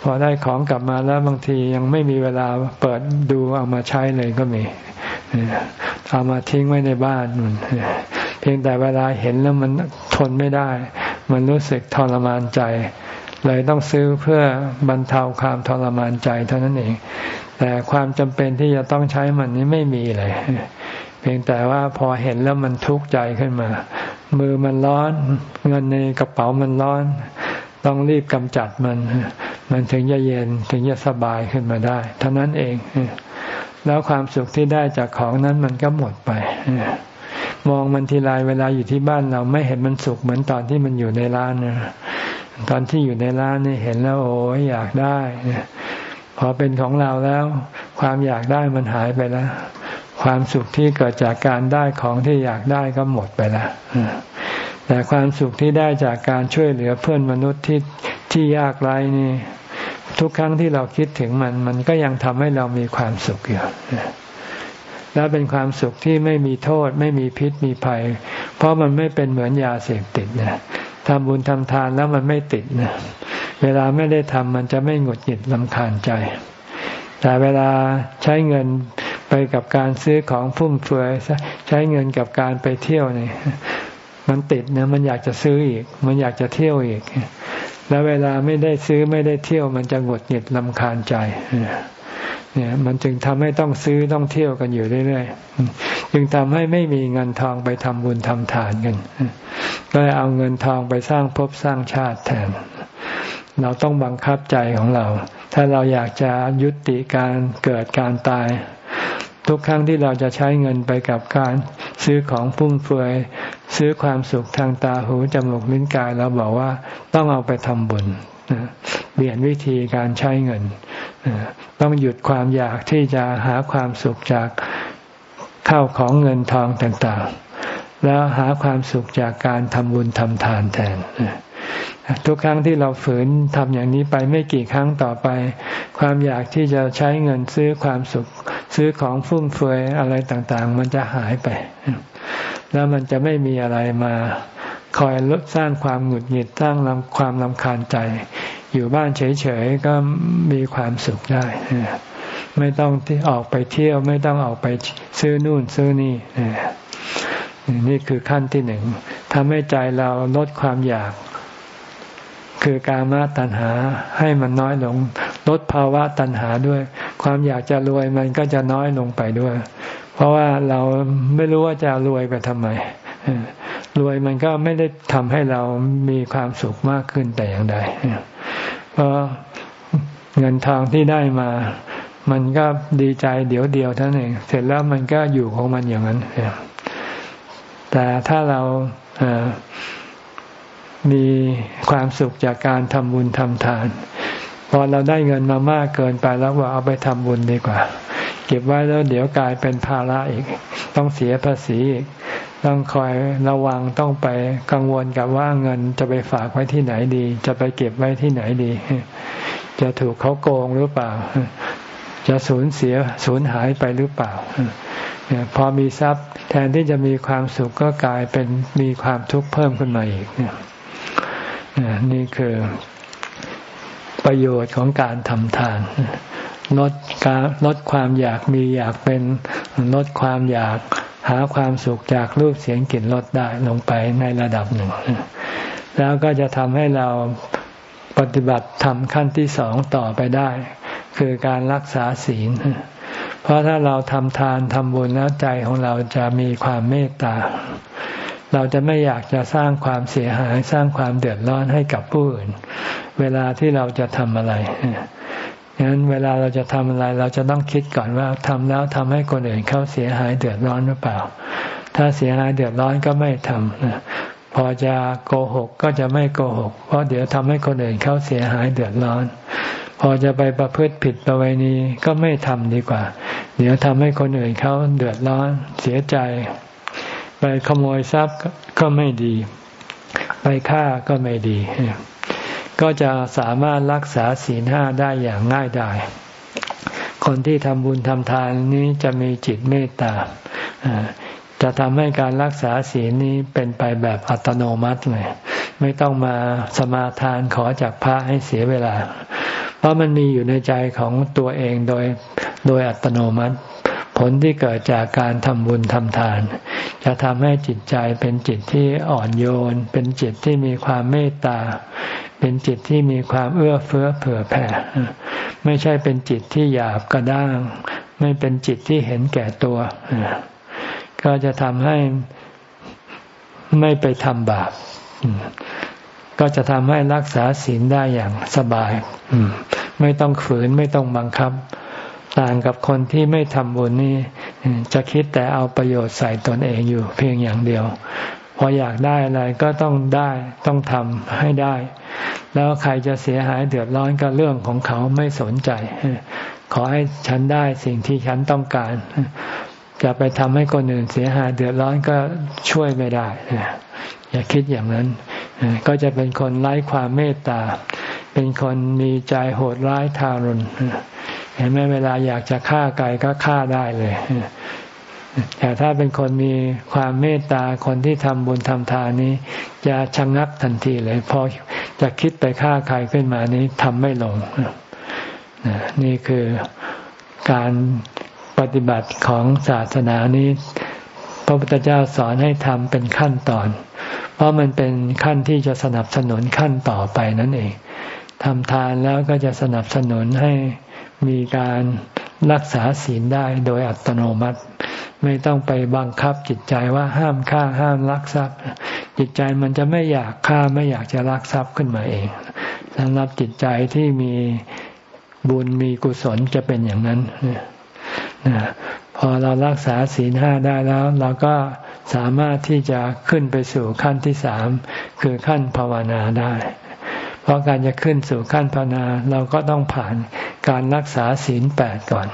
พอได้ของกลับมาแล้วบางทียังไม่มีเวลาเปิดดูเอามาใช้เลยก็มีเอามาทิ้งไว้ในบ้านมันเพียงแต่เวลาเห็นแล้วมันทนไม่ได้ มันรู้สึกทรมานใจ เลยต้องซื้อเพื่อบรรเทาความทรมานใจเท่านั้นเอง แต่ความจำเป็นที่จะต้องใช้มันนี้ไม่มีเลย เพียงแต่ว่าพอเห็นแล้วมันทุกข์ใจขึ้นมา มือมันร้อน เงินในกระเป๋ามันร้อน ต้องรีบกำจัดมัน มันถึงจะเย็นถึงจะสบายขึ้นมาได้ เท่านั้นเอง แล้วความสุขที่ได้จากของนั้นมันก็หมดไปมองมันทีไรเวลาอยู่ที่บ้านเราไม่เห็นมันสุขเหมือนตอนที่มันอยู่ในร้านนะตอนที่อยู่ในร้านนี่เห็นแล้วโอ้ยอยากได้พอเป็นของเราแล้ว ความอยากได้มันหายไปแล้ว ความสุขที่เกิดจากการได้ของที่อยากได้ก็หมดไปแล้วแต่ความสุขที่ได้จากการช่วยเหลือเพื่อนมนุษย์ที่ที่ยากไร้นี่ ทุกครั้งที่เราคิดถึงมัน มันก็ยังทำให้เรามีความสุขอยู่และเป็นความสุขที่ไม่มีโทษ ไม่มีพิษมีภัย เพราะมันไม่เป็นเหมือนยาเสพติดนะทำบุญทำทานแล้วมันไม่ติดนะเวลาไม่ได้ทำมันจะไม่หงุดหงิดลำคาญใจ แต่เวลาใช้เงิน ไปกับการซื้อของฟุ่มเฟือยใช้เงินกับการไปเที่ยวเนี่ยมันติดนะมันอยากจะซื้ออีก มันอยากจะเที่ยวอีก แล้วเวลาไม่ได้ซื้อไม่ได้เที่ยว มันจะหงุดหงิดลำคาญใจเนี่ยมันจึงทำให้ต้องซื้อต้องเที่ยวกันอยู่เรื่อยๆ จึงทำให้ไม่มีเงินทองไปทำบุญทำทานกันก็เลยเอาเงินทองไปสร้างภพสร้างชาติแทน เราต้องบังคับใจของเรา ถ้าเราอยากจะยุติการเกิดการตาย ทุกครั้งที่เราจะใช้เงินไปกับการซื้อของฟุ่มเฟือย ซื้อความสุขทางตาหูจมูกลิ้นกายเราบอกว่าต้องเอาไปทำบุญเปลี่ยนวิธีการใช้เงิน ต้องหยุดความอยากที่จะหาความสุขจากเข้าของเงินทองต่างๆ แล้วหาความสุขจากการทำบุญทำทานแทนทุกครั้งที่เราฝืนทำอย่างนี้ไปไม่กี่ครั้งต่อไป ความอยากที่จะใช้เงินซื้อความสุข ซื้อของฟุ่มเฟือยอะไรต่างๆ มันจะหายไป แล้วมันจะไม่มีอะไรมาคอยลดสร้างความหงุดหงิดสร้างความลำคาญใจ อยู่บ้านเฉยๆก็มีความสุขได้ไม่ต้องที่ออกไปเที่ยวไม่ต้องออกไปซื้อนู่นซื้อนี่นี่คือขั้นที่หนึ่งทำให้ใจเราลดความอยาก คือการมาตัณหาให้มันน้อยลง ลดภาวะตัณหาด้วย ความอยากจะรวยมันก็จะน้อยลงไปด้วย เพราะว่าเราไม่รู้ว่าจะรวยไปทำไมรวยมันก็ไม่ได้ทำให้เรามีความสุขมากขึ้นแต่อย่างใดเพราะเงินทองที่ได้มา มันก็ดีใจเดี๋ยวเดียวเท่านั้นเองเสร็จแล้วมันก็อยู่ของมันอย่างนั้นแต่ถ้าเรามีความสุขจากการทำบุญทำทาน พอเราได้เงินมามากเกินไปแล้วว่าเอาไปทำบุญดีกว่า เก็บไว้แล้วเดี๋ยวกลายเป็นภาระอีก ต้องเสียภาษีอีก ต้องคอยระวังต้องไปกังวลกับว่าเงินจะไปฝากไว้ที่ไหนดี จะไปเก็บไว้ที่ไหนดี จะถูกเขาโกงหรือเปล่า จะสูญเสียสูญหายไปหรือเปล่าพอมีทรัพย์แทนที่จะมีความสุขก็กลายเป็นมีความทุกข์เพิ่มขึ้นมาอีกนี่คือ ประโยชน์ของการทำทานลดการลดความอยากมีอยากเป็นลดความอยากหาความสุขจากรูปเสียงกลิ่นรสได้ลงไปในระดับหนึ่ง แล้วก็จะทำให้เราปฏิบัติทำขั้นที่สองต่อไปได้ คือการรักษาศีล เพราะถ้าเราทำทานทำบุญแล้วใจของเราจะมีความเมตตา เราจะไม่อยากจะสร้างความเสียหายสร้างความเดือดร้อนให้กับผู้อื่น เวลาที่เราจะทำอะไรฉะนั้นเวลาเราจะทำอะไรเราจะต้องคิดก่อนว่าทำแล้วทำให้คนอื่นเขาเสียหายเดือดร้อนหรือเปล่า ถ้าเสียหายเดือดร้อนก็ไม่ทำพอจะโกหกก็จะไม่โกหก เพราะเดี๋ยวทำให้คนอื่นเขาเสียหายเดือดร้อน พอจะไปประพฤติผิดประเวณีก็ไม่ทำดีกว่า เดี๋ยวทำให้คนอื่นเขาเดือดร้อนเสียใจ ไปขโมยทรัพย์ก็ไม่ดี ไปฆ่าก็ไม่ดี ก็จะสามารถรักษาศีลห้าได้อย่างง่ายดายคนที่ทำบุญทำทานนี้จะมีจิตเมตตาจะทำให้การรักษาศีลนี้เป็นไปแบบอัตโนมัติเลย ไม่ต้องมาสมาทานขอจากพระให้เสียเวลา เพราะมันมีอยู่ในใจของตัวเองโดยโดยอัตโนมัติ ผลที่เกิดจากการทำบุญทำทาน จะทำให้จิตใจเป็นจิตที่อ่อนโยน เป็นจิตที่มีความเมตตา เป็นจิตที่มีความเอื้อเฟื้อเผื่อแผ่ ไม่ใช่เป็นจิตที่หยาบกระด้าง ไม่เป็นจิตที่เห็นแก่ตัว ก็จะทำให้ไม่ไปทำบาปก็จะทำให้รักษาศีลได้อย่างสบาย ไม่ต้องฝืนไม่ต้องบังคับ ต่างกับคนที่ไม่ทำบุญนี่จะคิดแต่เอาประโยชน์ใส่ตนเองอยู่เพียงอย่างเดียว พออยากได้อะไรก็ต้องได้ต้องทำให้ได้ แล้วใครจะเสียหายเดือดร้อนก็เรื่องของเขาไม่สนใจ ขอให้ฉันได้สิ่งที่ฉันต้องการจะไปทำให้คนอื่นเสียหายเดือดร้อนก็ช่วยไม่ได้ อย่าคิดอย่างนั้น ก็จะเป็นคนไร้ความเมตตา เป็นคนมีใจโหดร้ายทารุณ ห็นไหมเวลาอยากจะฆ่าไก่ก็ฆ่าได้เลย แต่ถ้าเป็นคนมีความเมตตาคนที่ทำบุญทำทานนี้ จะชะงงักทันทีเลยพอจะคิดไปฆ่าใครขึ้นมานี้ทำไม่ลง นี่คือการปฏิบัติของศาสนานี้ พระพุทธเจ้าสอนให้ทำเป็นขั้นตอน เพราะมันเป็นขั้นที่จะสนับสนุนขั้นต่อไปนั่นเองทำทานแล้วก็จะสนับสนุนให้ มีการรักษาศีลได้โดยอัตโนมัติ ไม่ต้องไปบังคับจิตใจว่าห้ามฆ่าห้ามลักทรัพย์ จิตใจมันจะไม่อยากฆ่าไม่อยากจะลักทรัพย์ขึ้นมาเองสำหรับจิตใจที่มีบุญมีกุศลจะเป็นอย่างนั้นนะพอเรารักษาศีลห้าได้แล้ว เราก็สามารถที่จะขึ้นไปสู่ขั้นที่สามคือขั้นภาวนาได้ เพราะการจะขึ้นสู่ขั้นภาวนาเราก็ต้องผ่านการรักษาศีลแปดก่อน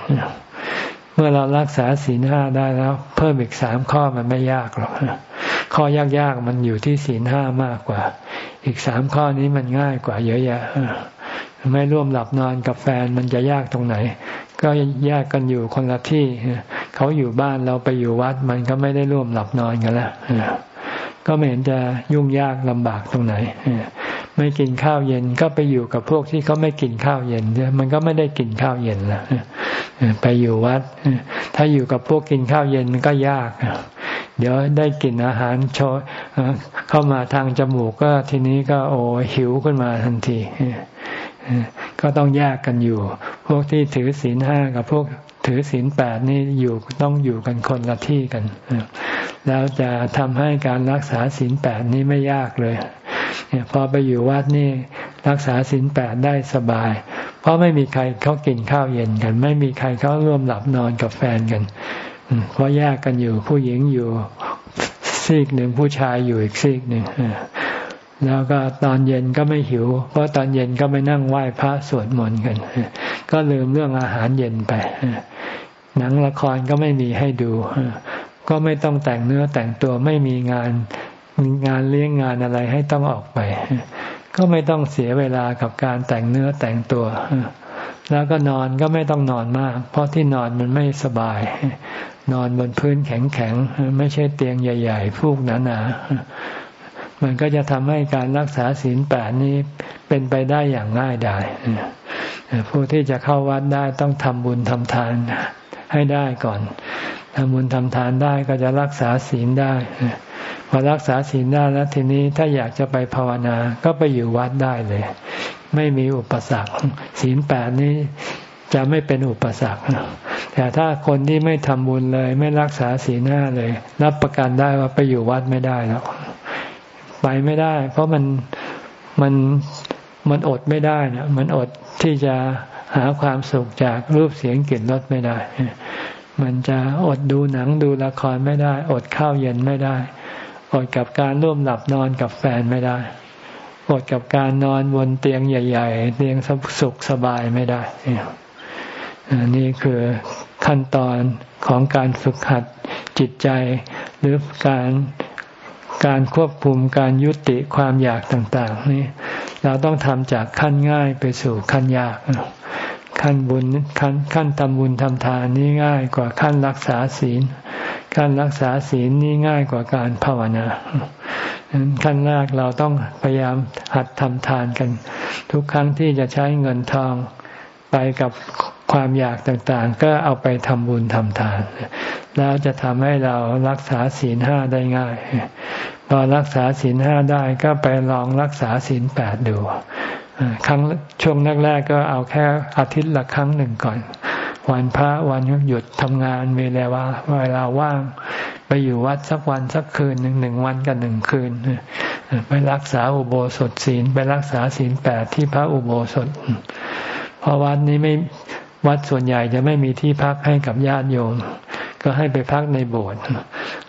เมื่อเรารักษาศีลห้าได้แล้ว เพิ่มอีกสามข้อมันไม่ยากหรอกข้อยากๆมันอยู่ที่ศีลห้ามากกว่า อีกสามข้อนี้มันง่ายกว่าเยอะแยะไม่ร่วมหลับนอนกับแฟนมันจะยากตรงไหน ก็แยกกันอยู่คนละที่เขาอยู่บ้านเราไปอยู่วัด มันก็ไม่ได้ร่วมหลับนอนกันแล้วก็ไม่เห็นจะยุ่งยากลำบากตรงไหน ไม่กินข้าวเย็นก็ไปอยู่กับพวกที่เขาไม่กินข้าวเย็นมันก็ไม่ได้กินข้าวเย็นล้วไปอยู่วัด ถ้าอยู่กับพวกกินข้าวเย็นมันก็ยาก เดี๋ยวได้กินอาหารโชเข้ามาทางจมูกก็ทีนี้ก็โอ้หิวขึ้นมาทันทีก็ต้องแยกกันอยู่ พวกที่ถือศีลห้ากับพวกถือศีลแปดนี่อยู่ต้องอยู่กันคนละที่กัน แล้วจะทำให้การรักษาศีลแปดนี้ไม่ยากเลย พอไปอยู่วัดนี่รักษาศีลแปดได้สบาย เพราะไม่มีใครเขากินข้าวเย็นกัน ไม่มีใครเขาร่วมหลับนอนกับแฟนกัน เพราะแยกกันอยู่ผู้หญิงอยู่ซีกหนึ่งผู้ชายอยู่อีกซีกหนึ่งแล้วก็ตอนเย็นก็ไม่หิว เพราะตอนเย็นก็ไปนั่งไหว้พระสวดมนต์กัน ก็ลืมเรื่องอาหารเย็นไป หนังละครก็ไม่มีให้ดู ก็ไม่ต้องแต่งเนื้อแต่งตัวไม่มีงาน งานเลี้ยงงานอะไรให้ต้องออกไป ก็ไม่ต้องเสียเวลากับการแต่งเนื้อแต่งตัว แล้วก็นอนก็ไม่ต้องนอนมาก เพราะที่นอนมันไม่สบาย นอนบนพื้นแข็งๆ ไม่ใช่เตียงใหญ่ ๆ ฟูกหนาๆ มันก็จะทำให้การรักษาศีลแปดนี้เป็นไปได้อย่างง่ายดายผู้ที่จะเข้าวัดได้ต้องทำบุญทำทาน ให้ได้ก่อนทำบุญทำทานได้ก็จะรักษาศีลได้พอรักษาศีลได้แล้วทีนี้ถ้าอยากจะไปภาวนาก็ไปอยู่วัดได้เลย ไม่มีอุปสรรคศีลแปดนี้จะไม่เป็นอุปสรรคแต่ถ้าคนที่ไม่ทำบุญเลย ไม่รักษาศีลห้าเลย รับประกันได้ว่าไปอยู่วัดไม่ได้แล้วไปไม่ได้ เพราะมันมันมันอดไม่ได้นะมันอดที่จะ หาความสุขจากรูปเสียงกลิ่นรสไม่ได้ มันจะอดดูหนังดูละครไม่ได้ อดข้าวเย็นไม่ได้ อดกับการร่วมหลับนอนกับแฟนไม่ได้ อดกับการนอนบนเตียงใหญ่ ๆ เตียงสุขสบายไม่ได้นี่คือขั้นตอนของการฝึกหัดจิตใจ หรือการการควบคุมการยุติความอยากต่าง ๆ นี่เราต้องทำจากขั้นง่ายไปสู่ขั้นยาก ขั้นบุญขั้นขั้นทำบุญทำทานนี่ง่ายกว่าขั้นรักษาศีล ขั้นรักษาศีลนี่ง่ายกว่าการภาวนาขั้นแรกเราต้องพยายามหัดทำทานกัน ทุกครั้งที่จะใช้เงินทองไปกับความอยากต่างๆ ก็เอาไปทำบุญทำทาน แล้วจะทำให้เรารักษาศีลห้าได้ง่าย พอรักษาศีลห้าได้ก็ไปลองรักษาศีลแปดดู ครั้งช่วงแรกๆก็เอาแค่อาทิตย์ละครั้งหนึ่งก่อน วันพระวันหยุดทำงานมีเวลาเวลาว่าง ไปอยู่วัดสักวันสักคืนหนึ่งหนึ่งวันกับหนึ่งคืนไปรักษาอุโบสถศีลไปรักษาศีลแปดที่พระอุโบสถเพราะวัดนี้ไม่วัดส่วนใหญ่จะไม่มีที่พักให้กับญาติโยม ก็ให้ไปพักในโบสถ์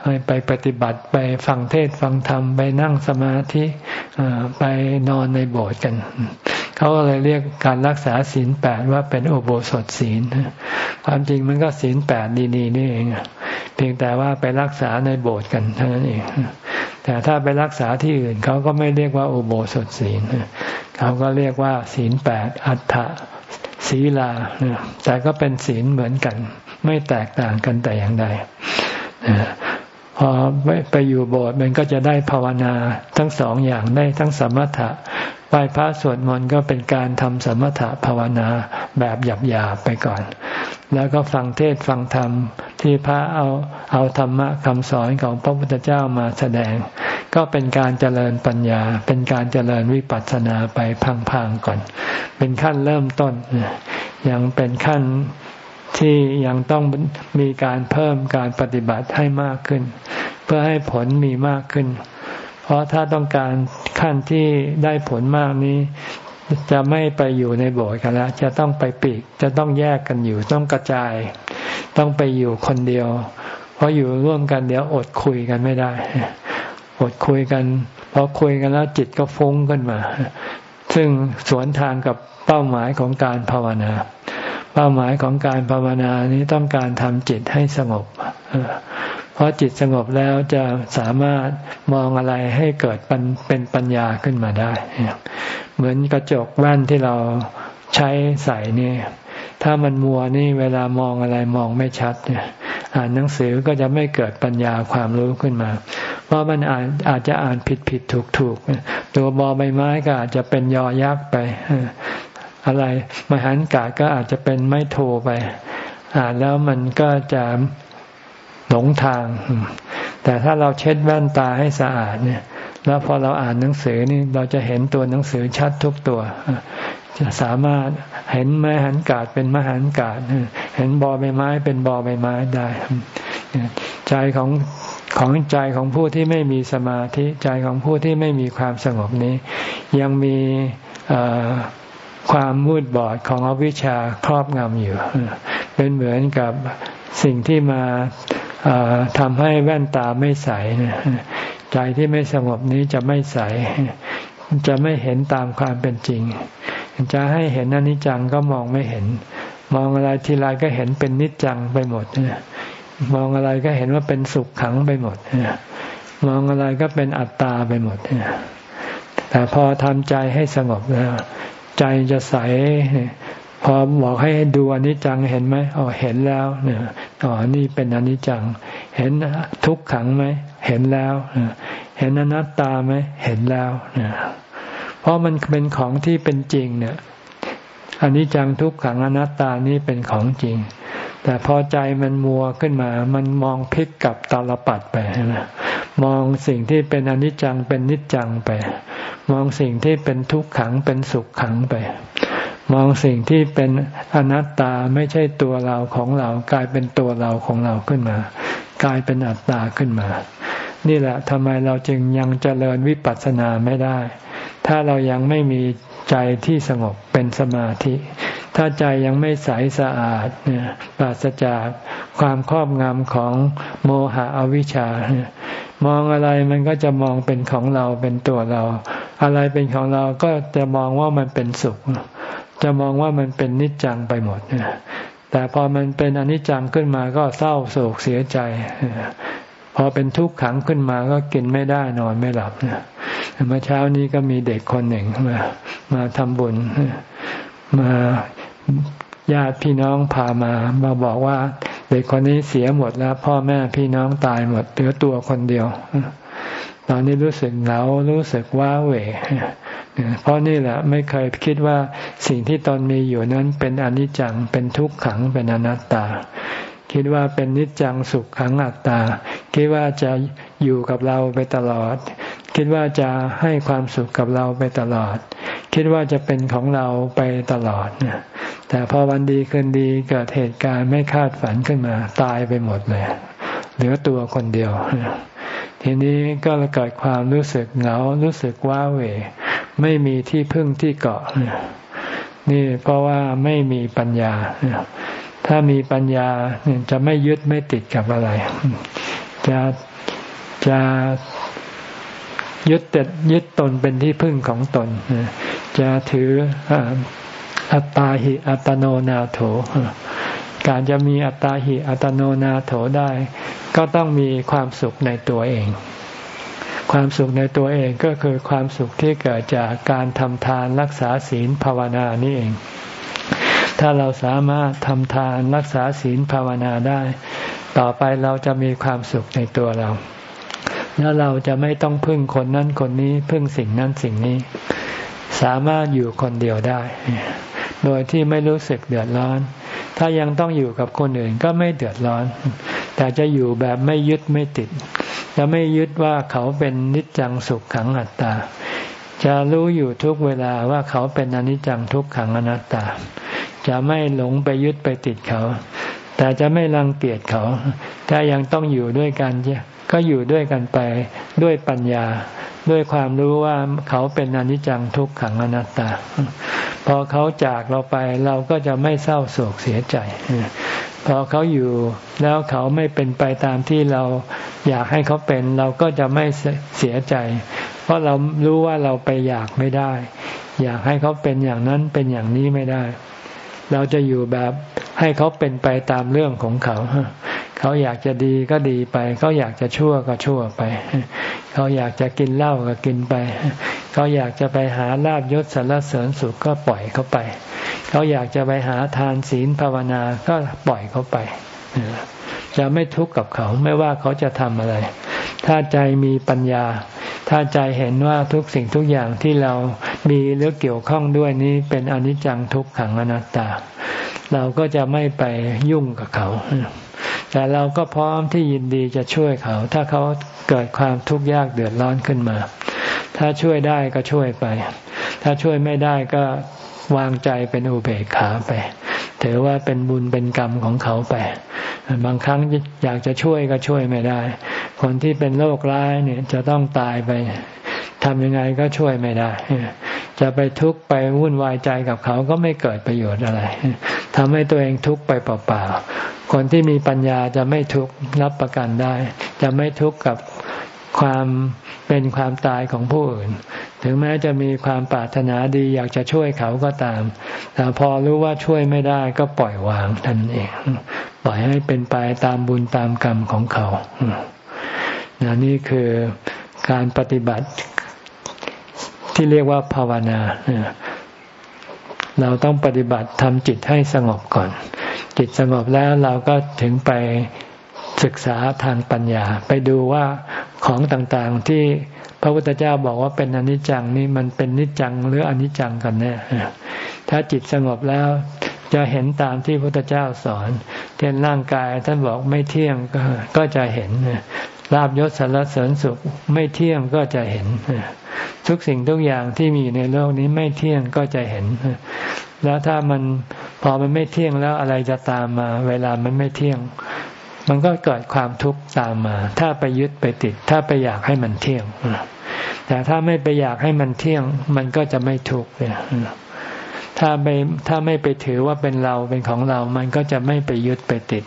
ให้ไปปฏิบัติไปฟังเทศฟังธรรมไปนั่งสมาธิไปนอนในโบสถ์กัน เขาก็เลยเรียกการรักษาศีลแปดว่าเป็นอุโบสถศีล ความจริงมันก็ศีลแปดดีๆนี่เอง เพียงแต่ว่าไปรักษาในโบสถ์กันเท่านั้นเอง แต่ถ้าไปรักษาที่อื่นเขาก็ไม่เรียกว่าอุโบสถศีล เขาก็เรียกว่าศีลแปดอัฏฐศีลา แต่ก็เป็นศีลเหมือนกัน ไม่แตกต่างกันแต่อย่างใดพอไปอยู่โบสถ์มันก็จะได้ภาวนาทั้งสองอย่างได้ทั้งสมถะไหว้พระสวดมนต์ก็เป็นการทำสมถะภาวนาแบบหยาบๆไปก่อน แล้วก็ฟังเทศฟังธรรมที่พระเอาเอาธรรมะคำสอนของพระพุทธเจ้ามาแสดง ก็เป็นการเจริญปัญญา เป็นการเจริญวิปัสสนาไปพังๆก่อน เป็นขั้นเริ่มต้น ยังเป็นขั้น ที่ยังต้องมีการเพิ่มการปฏิบัติให้มากขึ้น เพื่อให้ผลมีมากขึ้น เพราะถ้าต้องการขั้นที่ได้ผลมากนี้จะไม่ไปอยู่ในโบสถ์กันแล้ว จะต้องไปปีก จะต้องแยกกันอยู่ต้องกระจาย ต้องไปอยู่คนเดียว เพราะอยู่ร่วมกันเดี๋ยวอดคุยกันไม่ได้ อดคุยกันพอคุยกันแล้วจิตก็ฟุ้งขึ้นมา ซึ่งสวนทางกับเป้าหมายของการภาวนา เป้าหมายของการภาวนานี้ต้องการทำจิตให้สงบ เพราะจิตสงบแล้วจะสามารถมองอะไรให้เกิดเป็นปัญญาขึ้นมาได้ เหมือนกระจกแว่นที่เราใช้ใส่นี่ถ้ามันมัวนี่เวลามองอะไรมองไม่ชัดเนี่ยอ่านหนังสือก็จะไม่เกิดปัญญาความรู้ขึ้นมา เพราะมันอาจอาจจะอ่านผิดผิดถูกถูกตัวบอใบไม้ก็อาจจะเป็นยอยักษ์ไป อะไร มหันกาก็อาจจะเป็นไม่โทไป อ่านแล้วมันก็จะหลงทาง แต่ถ้าเราเช็ดแว่นตาให้สะอาดเนี่ย แล้วพอเราอ่านหนังสือนี่เราจะเห็นตัวหนังสือชัดทุกตัว จะสามารถเห็นมหันกาดเป็นมหันกาดเห็นบอใบไม้เป็นบอใบไม้ได้ ใจของของใจของผู้ที่ไม่มีสมาธิใจของผู้ที่ไม่มีความสงบนี้ ยังมี ความมืดบอดของอวิชชาครอบงำอยู่ เป็นเหมือนกับสิ่งที่มาทำให้แว่นตาไม่ใสใจที่ไม่สงบนี้จะไม่ใส จะไม่เห็นตามความเป็นจริง จะให้เห็นอนิจจังก็มองไม่เห็น มองอะไรทีไรก็เห็นเป็นนิจจังไปหมดมองอะไรก็เห็นว่าเป็นสุขขังไปหมดมองอะไรก็เป็นอัตตาไปหมดแต่พอทำใจให้สงบแล้ว ใจจะใสพอบอกให้ดูอนิจจังเห็นไหมอ๋อเห็นแล้วเนี่ยอ๋อนี่เป็นอนิจจัง เห็นทุกขังไหมเห็นแล้วเห็นอนัตตาไหมเห็นแล้วเนี่ยเพราะมันเป็นของที่เป็นจริงเนี่ยอนิจจังทุกขังอนัตตานี่เป็นของจริง แต่พอใจมันมัวขึ้นมา มันมองพลิกกับตาลปัดไปนะมองสิ่งที่เป็นอนิจจังเป็นนิจจังไป มองสิ่งที่เป็นทุกขังเป็นสุขขังไป มองสิ่งที่เป็นอนัตตาไม่ใช่ตัวเราของเรากลายเป็นตัวเราของเราขึ้นมา กลายเป็นอัตตาขึ้นมา นี่แหละทำไมเราจึงยังเจริญวิปัสสนาไม่ได้ ถ้าเรายังไม่มี ใจที่สงบเป็นสมาธิ ถ้าใจยังไม่ใสสะอาดเนี่ยปราศจากความครอบงำของโมหะอวิชชามองอะไรมันก็จะมองเป็นของเราเป็นตัวเรา อะไรเป็นของเราก็จะมองว่ามันเป็นสุข จะมองว่ามันเป็นนิจจังไปหมดแต่พอมันเป็นอนิจจังขึ้นมาก็เศร้าโศกเสียใจ พอเป็นทุกขังขึ้นมาก็กินไม่ได้นอนไม่หลับเนี่ยเมื่อเช้านี้ก็มีเด็กคนหนึ่งมามาทำบุญมาญาติพี่น้องพามา มาบอกว่า เด็กคนนี้เสียหมดแล้ว พ่อแม่พี่น้องตายหมดเหลือตัวคนเดียว ตอนนี้รู้สึกเหงารู้สึกว้าเหวเพราะนี่แหละไม่เคยคิดว่าสิ่งที่ตนมีอยู่นั้นเป็นอนิจจังเป็นทุกขังเป็นอนัตตา คิดว่าเป็นนิจจังสุขขังอัตตา คิดว่าจะอยู่กับเราไปตลอด คิดว่าจะให้ความสุขกับเราไปตลอด คิดว่าจะเป็นของเราไปตลอดเนี่ยแต่พอวันดีคืนดีเกิดเหตุการณ์ไม่คาดฝันขึ้นมา ตายไปหมดเลย เหลือตัวคนเดียว ทีนี้ก็เกิดความรู้สึกเหงา รู้สึกว้าเหวไม่มีที่พึ่งที่เกาะนี่เพราะว่าไม่มีปัญญา ถ้ามีปัญญาจะไม่ยึดไม่ติดกับอะไร จะจะยึดติดยึดตนเป็นที่พึ่งของตน จะถืออัตตาหิอัตโนนาโถ การจะมีอัตตาหิอัตโนนาโถได้ ก็ต้องมีความสุขในตัวเอง ความสุขในตัวเองก็คือความสุขที่เกิดจากการทำทานรักษาศีลภาวนานี่เอง ถ้าเราสามารถทำทานรักษาศีลภาวนาได้ ต่อไปเราจะมีความสุขในตัวเรา แล้วเราจะไม่ต้องพึ่งคนนั้นคนนี้พึ่งสิ่งนั้นสิ่งนี้ สามารถอยู่คนเดียวได้ โดยที่ไม่รู้สึกเดือดร้อน ถ้ายังต้องอยู่กับคนอื่นก็ไม่เดือดร้อน แต่จะอยู่แบบไม่ยึดไม่ติดจะไม่ยึดว่าเขาเป็นนิจจังสุขขังอัตตา จะรู้อยู่ทุกเวลาว่าเขาเป็นอนิจจังทุกขังอนัตตา จะไม่หลงไปยึดไปติดเขา แต่จะไม่รังเกียจเขา ถ้ายังต้องอยู่ด้วยกันก็อยู่ด้วยกันไปด้วยปัญญา ด้วยความรู้ว่าเขาเป็นอนิจจังทุกขังอนัตตา พอเขาจากเราไปเราก็จะไม่เศร้าโศกเสียใจ พอเขาอยู่แล้วเขาไม่เป็นไปตามที่เราอยากให้เขาเป็น เราก็จะไม่เสียใจ เพราะเรารู้ว่าเราไปอยากไม่ได้ อยากให้เขาเป็นอย่างนั้นเป็นอย่างนี้ไม่ได้ เราจะอยู่แบบให้เขาเป็นไปตามเรื่องของเขา เขาอยากจะดีก็ดีไป เขาอยากจะชั่วก็ชั่วไป เขาอยากจะกินเหล้าก็กินไป เขาอยากจะไปหาลาบยศสรรเสริญสุขก็ปล่อยเขาไป เขาอยากจะไปหาทานศีลภาวนาก็ปล่อยเขาไป จะไม่ทุกข์กับเขาไม่ว่าเขาจะทำอะไร ถ้าใจมีปัญญา ถ้าใจเห็นว่าทุกสิ่งทุกอย่างที่เรามีหรือเกี่ยวข้องด้วยนี้เป็นอนิจจังทุกขังอนัตตา เราก็จะไม่ไปยุ่งกับเขา แต่เราก็พร้อมที่ยินดีจะช่วยเขา ถ้าเขาเกิดความทุกข์ยากเดือดร้อนขึ้นมา ถ้าช่วยได้ก็ช่วยไป ถ้าช่วยไม่ได้ก็วางใจเป็นอุเบกขาไป ถือว่าเป็นบุญเป็นกรรมของเขาไป บางครั้งอยากจะช่วยก็ช่วยไม่ได้ คนที่เป็นโรคร้ายเนี่ยจะต้องตายไปทำยังไงก็ช่วยไม่ได้ จะไปทุกข์ไปวุ่นวายใจกับเขาก็ไม่เกิดประโยชน์อะไรทำให้ตัวเองทุกข์ไปเปล่าๆ คนที่มีปัญญาจะไม่ทุกข์รับประกันได้ จะไม่ทุกข์กับความเป็นความตายของผู้อื่น ถึงแม้จะมีความปรารถนาดีอยากจะช่วยเขาก็ตาม แต่พอรู้ว่าช่วยไม่ได้ก็ปล่อยวางท่านเอง ปล่อยให้เป็นไปตามบุญตามกรรมของเขานนี่คือการปฏิบัติที่เรียกว่าภาวนา เราต้องปฏิบัติทำจิตให้สงบก่อน จิตสงบแล้วเราก็ถึงไปศึกษาทางปัญญา ไปดูว่าของต่างๆที่ พระพุทธเจ้าบอกว่าเป็นอนิจจังนี่มันเป็นนิจจังหรืออนิจจังกันแน่ถ้าจิตสงบแล้วจะเห็นตามที่พระพุทธเจ้าสอนเช่นร่างกายท่านบอกไม่เที่ยงก็จะเห็นลาบยศสารเสริญสุขไม่เที่ยงก็จะเห็น ทุกสิ่งทุกอย่างที่มีอยู่ในโลกนี้ไม่เที่ยงก็จะเห็น แล้วถ้ามันพอมันไม่เที่ยงแล้วอะไรจะตามมา เวลามันไม่เที่ยง มันก็เกิดความทุกข์ตามมา ถ้าไปยึดไปติด ถ้าไปอยากให้มันเที่ยงแต่ถ้าไม่ไปอยากให้มันเที่ยง มันก็จะไม่ทุกข์เนี่ย ถ้าไม่ถ้าไม่ไปถือว่าเป็นเราเป็นของเรา มันก็จะไม่ไปยึดไปติด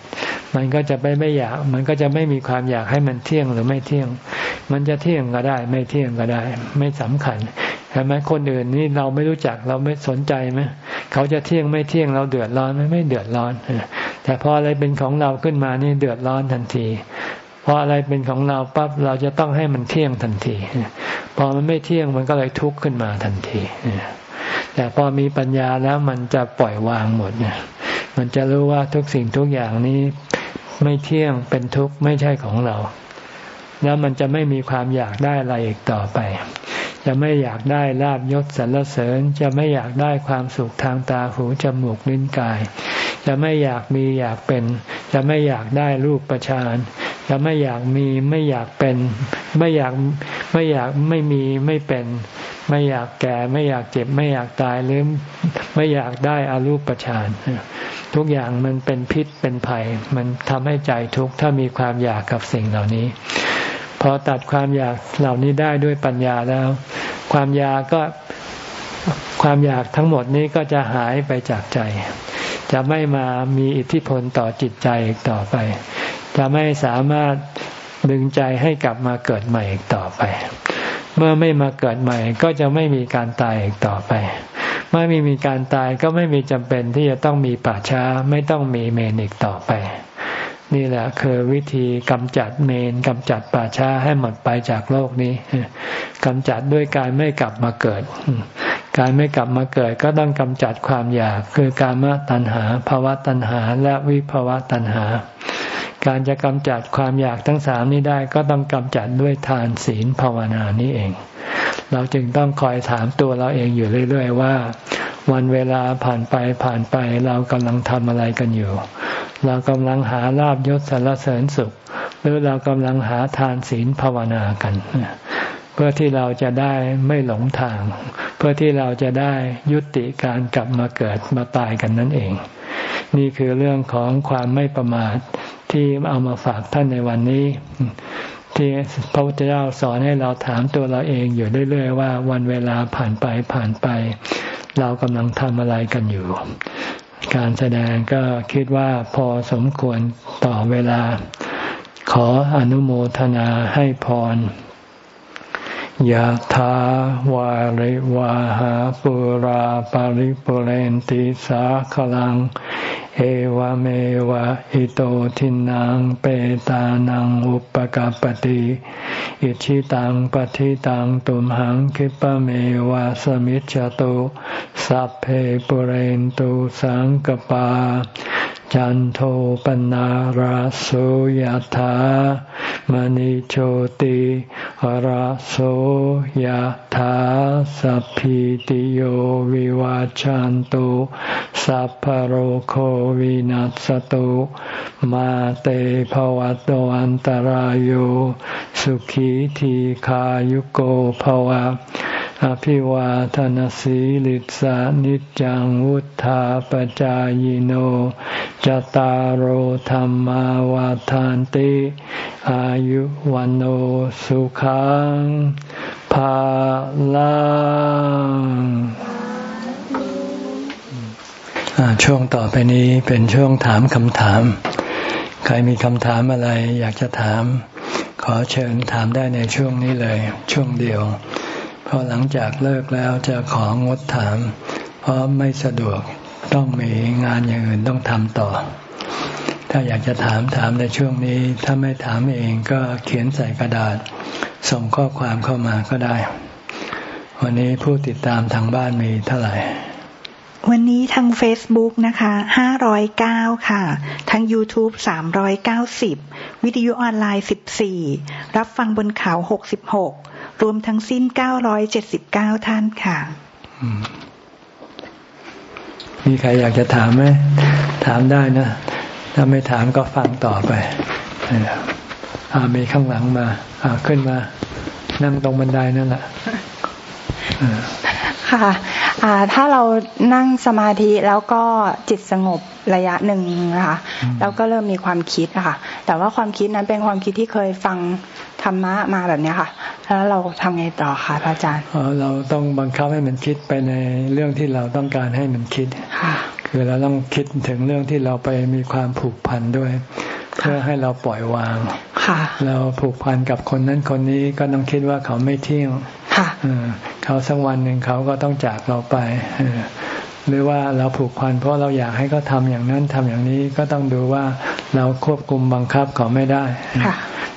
มันก็จะไปไม่อยาก มันก็จะไม่มีความอยากให้มันเที่ยงหรือไม่เที่ยง มันจะเที่ยงก็ได้ ไม่เที่ยงก็ได้ ไม่สำคัญใช่ไหมคนอื่นนี่เราไม่รู้จักเราไม่สนใจไหมเขาจะเที่ยงไม่เที่ยงเราเดือดร้อนไหมไม่เดือดร้อน แต่พออะไรเป็นของเราขึ้นมานี่เดือดร้อนทันทีพออะไรเป็นของเราปั๊บเราจะต้องให้มันเที่ยงทันที พอมันไม่เที่ยงมันก็เลยทุกข์ขึ้นมาทันที แต่พอมีปัญญาแล้วมันจะปล่อยวางหมดเนี่ยมันจะรู้ว่าทุกสิ่งทุกอย่างนี้ไม่เที่ยงเป็นทุกข์ไม่ใช่ของเรา แล้วมันจะไม่มีความอยากได้อะไรอีกต่อไป จะไม่อยากได้ลาบยศสรรเสริญ จะไม่อยากได้ความสุขทางตาหูจมูกลิ้นกาย จะไม่อยากมีอยากเป็น จะไม่อยากได้รูปประชานจะไม่อยากมีไม่อยากเป็น ไม่อยากไม่อยากไม่มีไม่เป็น ไม่อยากแก่ไม่อยากเจ็บ ไม่อยากตายหรือไม่อยากได้อารูปฌานทุกอย่างมันเป็นพิษเป็นภัย มันทำให้ใจทุกข์ถ้ามีความอยากกับสิ่งเหล่านี้พพอตัดความอยากเหล่านี้ได้ด้วยปัญญาแล้ว ความอยากก็ความอยากทั้งหมดนี้ก็จะหายไปจากใจ จะไม่มามีอิทธิพลต่อจิตใจอีกต่อไป จะไม่สามารถดึงใจให้กลับมาเกิดใหม่อีกต่อไป เมื่อไม่มาเกิดใหม่ ก็จะไม่มีการตายอีกต่อไปเมื่อไม่มีการตายก็ไม่มีจำเป็นที่จะต้องมีป่าช้าไม่ต้องมีเมนอีกต่อไป นี่แหละคือวิธีกำจัดเมนกำจัดป่าช้าให้หมดไปจากโลกนี้กำจัดด้วยการไม่กลับมาเกิด การไม่กลับมาเกิดก็ต้องกำจัดความอยาก คือการมตัณหาภาวะตัณหาและวิภาวะตัณหา การจะกำจัดความอยากทั้งสามนี้ได้ก็ต้องกำจัดด้วยทานศีลภาวนานี้เอง เราจึงต้องคอยถามตัวเราเองอยู่เรื่อย ๆ ว่า วันเวลาผ่านไปผ่านไปเรากำลังทำอะไรกันอยู่ เรากำลังหาลาบยศสารเสริญสุข หรือเรากำลังหาทานศีลภาวนากัน เพื่อที่เราจะได้ไม่หลงทาง เพื่อที่เราจะได้ยุติการกลับมาเกิดมาตายกันนั่นเอง นี่คือเรื่องของความไม่ประมาท ที่เอามาฝากท่านในวันนี้ ที่พระพุทธเจ้าสอนให้เราถามตัวเราเองอยู่เรื่อยๆว่า วันเวลาผ่านไปผ่านไป เรากำลังทำอะไรกันอยู่ การแสดงก็คิดว่าพอสมควรต่อเวลา ขออนุโมทนาให้พร ยะถาวาริวาหาปุราปาริปุเรนติสาขลัง เอวเมวะอิโตทินังเปตานังอุปกัรปติอิชิตังปฏิตังตุมหังคิปะเมวะสมิจจตุสัพเพปุเรนตุสังกปา จันโทปนาราโสยธามณิโชติราโสยธาสัพพิติโยวิวาจันตุสัพพโรโควินัสตุมาเตภวัตวันตารโยสุขีทีขายุโกภวะ อภิวาทนสีลิสานิจังวุธาปจายโนจตารโหธรรมาวาทานติอายุวันโอสุขังภาลังช่วงต่อไปนี้เป็นช่วงถามคำถาม ใครมีคำถามอะไรอยากจะถาม ขอเชิญถามได้ในช่วงนี้เลย ช่วงเดียว พอหลังจากเลิกแล้วจะของดถาม เพราะไม่สะดวกต้องมีงานอย่างอื่นต้องทำต่อ ถ้าอยากจะถามถามในช่วงนี้ ถ้าไม่ถามเองก็เขียนใส่กระดาษ ส่งข้อความเข้ามาก็ได้ วันนี้ผู้ติดตามทางบ้านมีเท่าไหร่วันนี้ทาง Facebook นะคะ509 ค่ะ ทาง YouTube 390 วิทยุออนไลน์ 14 รับฟังบนเขา 66 รวมทั้งสิ้น 979 ท่านค่ะ มีใครอยากจะถามไหม ถามได้นะ ถ้าไม่ถามก็ฟังต่อไปอามีข้างหลังมาอาขึ้นมา นั่งตรงบันไดนั่นแหละ ค่ะถ้าเรานั่งสมาธิแล้วก็จิตสงบระยะหนึ่งนะคะแล้วก็เริ่มมีความคิดค่ะ แต่ว่าความคิดนั้นเป็นความคิดที่เคยฟังธรรมะมาแบบนี้ค่ะ แล้วเราทำไงต่อคะพระอาจารย์เราต้องบังคับให้มันคิดไปในเรื่องที่เราต้องการให้มันคิดคือเราต้องคิดถึงเรื่องที่เราไปมีความผูกพันด้วย เพื่อให้เราปล่อยวางเราผูกพันกับคนนั้นคนนี้ก็ต้องคิดว่าเขาไม่เที่ยง เขาสักวันหนึ่งเขาก็ต้องจากเราไปหรือว่าเราผูกพันเพราะเราอยากให้เขาทาอย่างนั้นทำอย่างนี้ก็ต้องดูว่าเราควบคุมบังคับเขาไม่ได้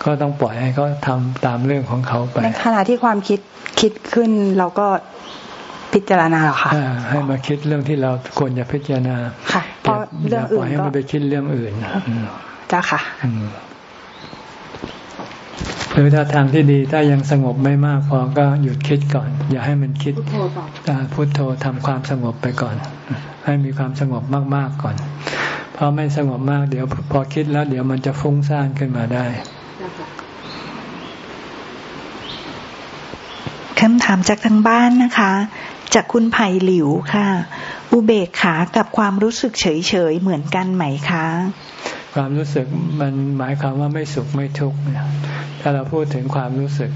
ก็ต้องปล่อยให้เขาทาตามเรื่องของเขาไปในขณะที่ความคิดคิดขึ้นเราก็พิจารณาหรอคะให้มาคิดเรื่องที่เราควรจะพิจารณาค่ะเพราะเรื่องอื่นก็ให้มันไปคิดเรื่องอื่นจ้าค่ะ หรือถ้าทางที่ดีถ้ายังสงบไม่มากพอก็หยุดคิดก่อน อย่าให้มันคิดพุทโธทำความสงบไปก่อน ให้มีความสงบมากๆก่อน เพราะไม่สงบมากเดี๋ยวพอคิดแล้วเดี๋ยวมันจะฟุ้งซ่านขึ้นมาได้คำถามจากทางบ้านนะคะ จากคุณไผ่หลิวค่ะ อุเบกขากับความรู้สึกเฉยๆเหมือนกันไหมคะ ความรู้สึกมันหมายความว่าไม่สุขไม่ทุกข์ถ้าเราพูดถึงความรู้สึก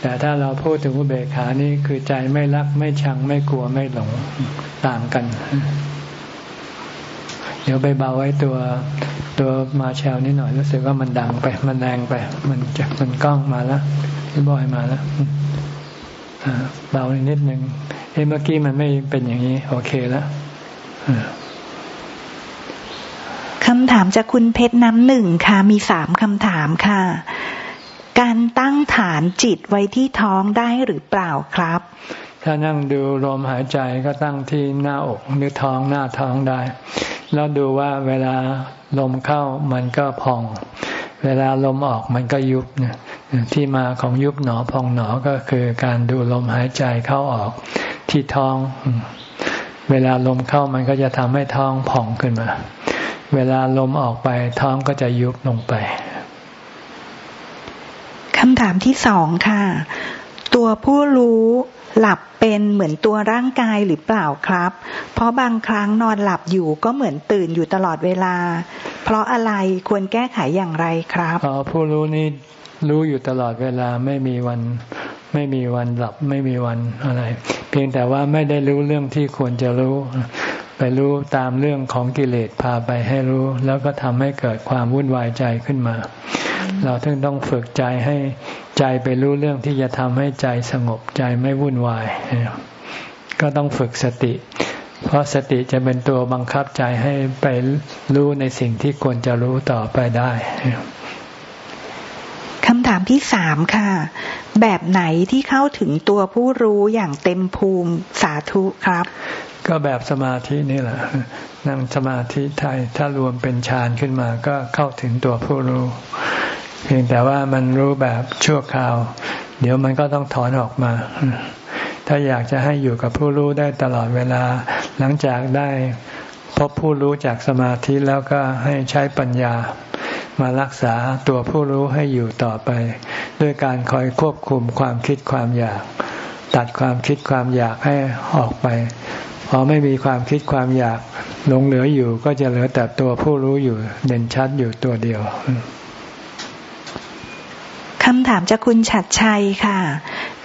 แต่ถ้าเราพูดถึงอุเบกขานี่คือใจไม่รักไม่ชังไม่กลัวไม่หลงต่างกัน เดี๋ยวไปเบาไว้ตัวตัวมาแชลนิดหน่อยรู้สึกว่ามันดังไป มันแรงไป มันจะมันกล้องมาแล้วพี่บอยมาแล้วเบานิดนึงเอ้เมื่อกี้มันไม่เป็นอย่างนี้ โอเคแล้ว คำถามจากคุณเพชรน้ำหนึ่งค่ะ มีสามคำถามค่ะ การตั้งฐานจิตไว้ที่ท้องได้หรือเปล่าครับ ถ้านั่งดูลมหายใจก็ตั้งที่หน้าอกหรือท้องหน้าท้องได้ แล้วดูว่าเวลาลมเข้ามันก็พอง เวลาลมออกมันก็ยุบเนี่ยที่มาของยุบหนอพองหนอก็คือการดูลมหายใจเข้าออกที่ท้อง เวลาลมเข้ามันก็จะทำให้ท้องผ่องขึ้นมา เวลาลมออกไปท้องก็จะยุบลงไปคำถามที่สองค่ะ ตัวผู้รู้หลับเป็นเหมือนตัวร่างกายหรือเปล่าครับ เพราะบางครั้งนอนหลับอยู่ก็เหมือนตื่นอยู่ตลอดเวลา เพราะอะไรควรแก้ไขอย่างไรครับอ๋อผู้รู้นี่รู้อยู่ตลอดเวลาไม่มีวันไม่มีวันหลับไม่มีวันอะไร เพียงแต่ว่าไม่ได้รู้เรื่องที่ควรจะรู้ ไปรู้ตามเรื่องของกิเลสพาไปให้รู้ แล้วก็ทำให้เกิดความวุ่นวายใจขึ้นมา เราถึงต้องฝึกใจให้ใจไปรู้เรื่องที่จะทำให้ใจสงบใจไม่วุ่นวาย ก็ต้องฝึกสติ เพราะสติจะเป็นตัวบังคับใจให้ไปรู้ในสิ่งที่ควรจะรู้ต่อไปได้คำถามที่สามค่ะ แบบไหนที่เข้าถึงตัวผู้รู้อย่างเต็มภูมิสาธุครับ ก็แบบสมาธินี่แหละ นั่งสมาธิไทยถ้ารวมเป็นฌานขึ้นมา ก็เข้าถึงตัวผู้รู้ เพียงแต่ว่ามันรู้แบบชั่วคราว เดี๋ยวมันก็ต้องถอนออกมา ถ้าอยากจะให้อยู่กับผู้รู้ได้ตลอดเวลา หลังจากได้พบผู้รู้จากสมาธิแล้วก็ให้ใช้ปัญญามารักษาตัวผู้รู้ให้อยู่ต่อไป ด้วยการคอยควบคุมความคิดความอยาก ตัดความคิดความอยากให้ออกไป พอไม่มีความคิดความอยากหลงเหลืออยู่ ก็จะเหลือแต่ตัวผู้รู้อยู่เด่นชัดอยู่ตัวเดียวคำถามจากคุณฉัดชัยค่ะ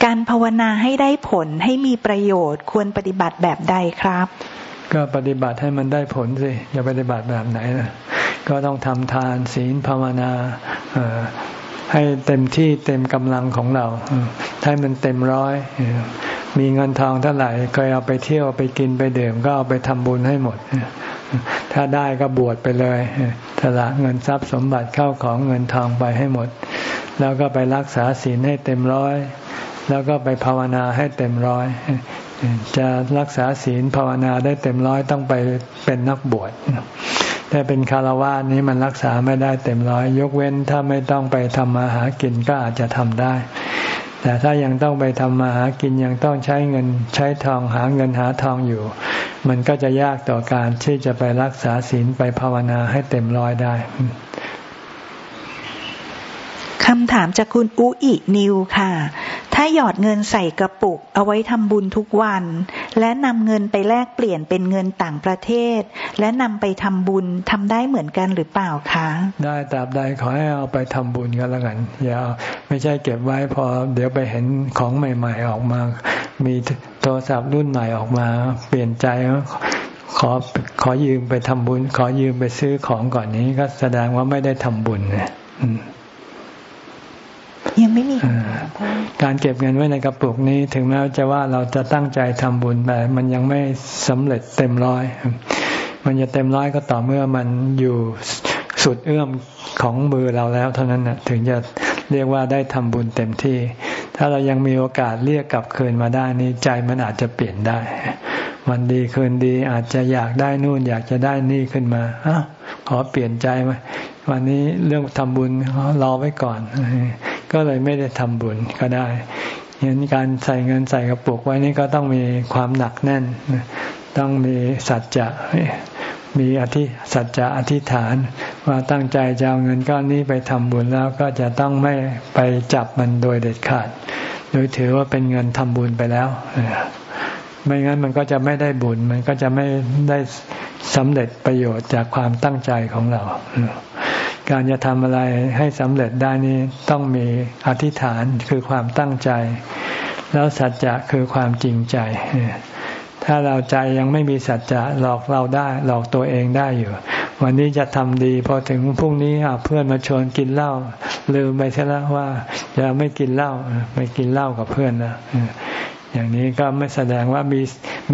การภาวนาให้ได้ผลให้มีประโยชน์ควรปฏิบัติแบบใดครับ ก็ปฏิบัติให้มันได้ผลสิอย่าปฏิบัติแบบไหนนะก็ต้องทำทานศีลภาวนาให้เต็มที่เต็มกำลังของเราให้มันเต็มร้อย มีเงินทองเท่าไหร่เคยเอาไปเที่ยวไปกินไปดื่มก็เอาไปทำบุญให้หมด ถ้าได้ก็บวชไปเลยสละเงินทรัพย์สมบัติเข้าของเงินทองไปให้หมด แล้วก็ไปรักษาศีลให้เต็มร้อย แล้วก็ไปภาวนาให้เต็มร้อยจะรักษาศีลภาวนาได้เต็มร้อยต้องไปเป็นนักบวชถ้าเป็นคารวะนี้มันรักษาไม่ได้เต็มร้อย ยกเว้นถ้าไม่ต้องไปทำมาหากินก็อาจจะทำได้ แต่ถ้ายังต้องไปทำมาหากินยังต้องใช้เงินใช้ทองหาเงินหาทองอยู่ มันก็จะยากต่อการที่จะไปรักษาศีลไปภาวนาให้เต็มร้อยได้คำถามจากคุณอุอินิวค่ะ ถ้าหยอดเงินใส่กระปุกเอาไว้ทำบุญทุกวัน และนำเงินไปแลกเปลี่ยนเป็นเงินต่างประเทศ และนำไปทำบุญทำได้เหมือนกันหรือเปล่าคะ ได้ตราบใดขอให้เอาไปทำบุญกันแล้วกันอย่าไม่ใช่เก็บไว้พอเดี๋ยวไปเห็นของใหม่ ๆ ออกมา มีโทรศัพท์รุ่นใหม่ออกมา เปลี่ยนใจขอขอยืมไปทำบุญ ขอยืมไปซื้อของก่อนนี้ก็แสดงว่าไม่ได้ทำบุญเนี่ย ยังไม่มีการเก็บเงินไว้ในกระปุกนี้ ถึงแม้จะว่าเราจะตั้งใจทำบุญแต่มันยังไม่สำเร็จเต็มร้อย มันจะเต็มร้อยก็ต่อเมื่อมันอยู่สุดเอื้อมของมือเราแล้วเท่านั้นนะถึงจะเรียกว่าได้ทำบุญเต็มที่ ถ้าเรายังมีโอกาสเรียกกลับคืนมาได้นี่ใจมันอาจจะเปลี่ยนได้ วันดีคืนดีอาจจะอยากได้นู่นอยากจะได้นี่ขึ้นมาอ้าขอเปลี่ยนใจไหมวันนี้เรื่องทำบุญรอไว้ก่อน ก็เลยไม่ได้ทำบุญก็ได้เห็นการใส่เงินใส่กระปุกไว้นี่ก็ต้องมีความหนักแน่น ต้องมีสัจจะมีอธิสัจจะอธิษฐาน ว่าตั้งใจจะเอาเงินก้อนนี้ไปทำบุญแล้วก็จะต้องไม่ไปจับมันโดยเด็ดขาด โดยถือว่าเป็นเงินทำบุญไปแล้ว ไม่งั้นมันก็จะไม่ได้บุญ มันก็จะไม่ได้สำเร็จประโยชน์จากความตั้งใจของเรา การจะทำอะไรให้สำเร็จได้นี้ต้องมีอธิษฐานคือความตั้งใจ แล้วสัจจะคือความจริงใจ ถ้าเราใจยังไม่มีสัจจะหลอกเราได้หลอกตัวเองได้อยู่ วันนี้จะทำดีพอถึงพรุ่งนี้เพื่อนมาชวนกินเหล้าลืมไปซะแล้วว่าจะไม่กินเหล้าไม่กินเหล้ากับเพื่อนนะ อย่างนี้ก็ไม่แสดงว่ามี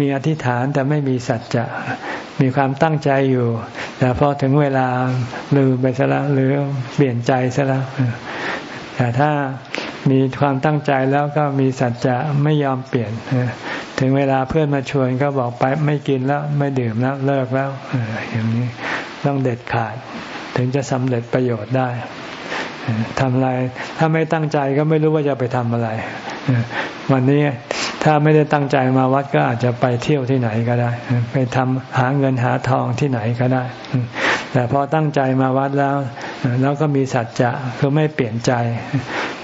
มีอธิษฐานแต่ไม่มีสัจจะ มีความตั้งใจอยู่ แต่พอถึงเวลาลืมไปซะแล้วหรือเปลี่ยนใจซะแล้วแต่ถ้ามีความตั้งใจแล้วก็มีสัจจะไม่ยอมเปลี่ยน ถึงเวลาเพื่อนมาชวนก็บอกไปไม่กินแล้วไม่ดื่มแล้วเลิกแล้วอย่างนี้ต้องเด็ดขาด ถึงจะสำเร็จประโยชน์ได้ทำอะไร ถ้าไม่ตั้งใจก็ไม่รู้ว่าจะไปทำอะไร วันนี้ ถ้าไม่ได้ตั้งใจมาวัดก็อาจจะไปเที่ยวที่ไหนก็ได้ ไปทำหาเงินหาทองที่ไหนก็ได้ แต่พอตั้งใจมาวัดแล้ว แล้วก็มีสัจจะคือไม่เปลี่ยนใจ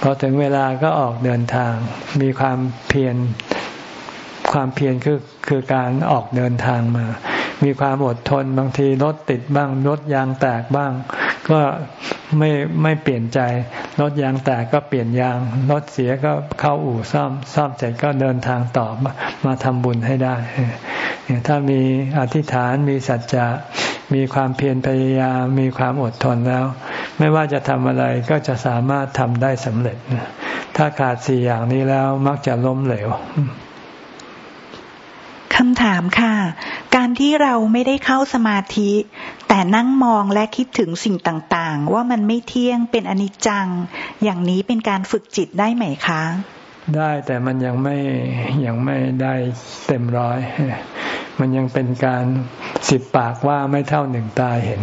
พอถึงเวลาก็ออกเดินทาง มีความเพียรความเพียรคือคือการออกเดินทางมา มีความอดทนบางทีรถติดบ้างรถยางแตกบ้าง ก็ ไม่ไม่เปลี่ยนใจรถยางแตกก็เปลี่ยนยางรถเสียก็เข้าอู่ซ่อมซ่อมเสร็จก็เดินทางต่อมามาทำบุญให้ได้ถ้ามีอธิษฐานมีสัจจะมีความเพียรพยายามมีความอดทนแล้ว ไม่ว่าจะทำอะไรก็จะสามารถทำได้สำเร็จ ถ้าขาดสี่อย่างนี้แล้วมักจะล้มเหลวคำถามค่ะ การที่เราไม่ได้เข้าสมาธิ แต่นั่งมองและคิดถึงสิ่งต่างๆ ว่ามันไม่เที่ยงเป็นอนิจจัง อย่างนี้เป็นการฝึกจิตได้ไหมคะ ได้แต่มันยังไม่ยังไม่ได้เต็มร้อย มันยังเป็นการสิบปากว่าไม่เท่าหนึ่งตาเห็น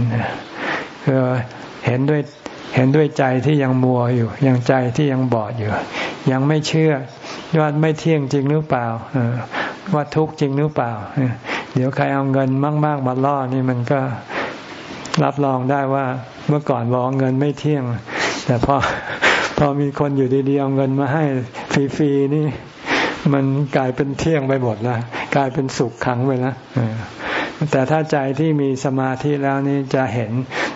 คือเห็นด้วยเห็นด้วยใจที่ยังมัวอยู่ ยังใจที่ยังบอดอยู่ ยังไม่เชื่อว่าไม่เที่ยงจริงหรือเปล่าว่าทุกข์จริงหรือเปล่า เดี๋ยวใครเอาเงินมาก ๆ มาล่อนี่มันก็ รับรองได้ว่าเมื่อก่อนบอกเงินไม่เที่ยง แต่พอพอมีคนอยู่ดีๆเอาเงินมาให้ฟรีๆนี่ มันกลายเป็นเที่ยงไปหมดล้วกลายเป็นสุขขังไปล้วแต่ถ้าใจที่มีสมาธิแล้วนี่จะเห็น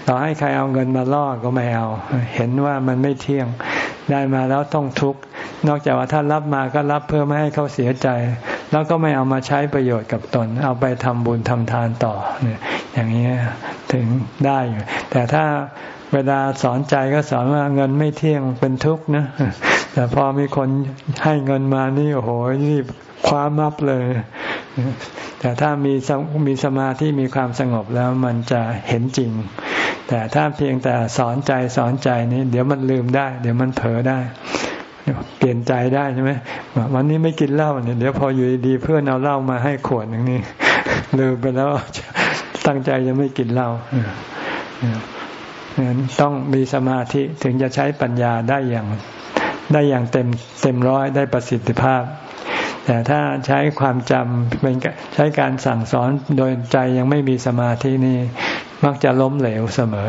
ต่อให้ใครเอาเงินมาล่อก็ไม่เอา เห็นว่ามันไม่เที่ยงได้มาแล้วต้องทุกข์นอกจากว่าถ้ารับมาก็รับเพื่อไม่ให้เขาเสียใจ แล้วก็ไม่เอามาใช้ประโยชน์กับตน เอาไปทำบุญทำทานต่อเนี่ยอย่างนี้ถึงได้อยู่ แต่ถ้าเวลาสอนใจก็สอนว่าเงินไม่เที่ยงเป็นทุกข์นะ แต่พอมีคนให้เงินมานี่โอ้โหนี่คว้ามับเลย แต่ถ้ามีมีสมาธิมีความสงบแล้วมันจะเห็นจริง แต่ถ้าเพียงแต่สอนใจสอนใจนี่เดี๋ยวมันลืมได้ เดี๋ยวมันเผลอได้ เปลี่ยนใจได้ใช่ไหมวันนี้ไม่กินเหล้าเนี่ยเดี๋ยวพออยู่ดีเพื่อนเอาเหล้ามาให้ขวดหนึ่งนี่ลืมไปแล้วตั้งใจจะไม่กินเหล้าต้องมีสมาธิถึงจะใช้ปัญญาได้อย่าง ได้อย่างเต็มเต็มร้อยได้ประสิทธิภาพ แต่ถ้าใช้ความจำเป็นใช้การสั่งสอนโดยใจยังไม่มีสมาธินี่มักจะล้มเหลวเสมอ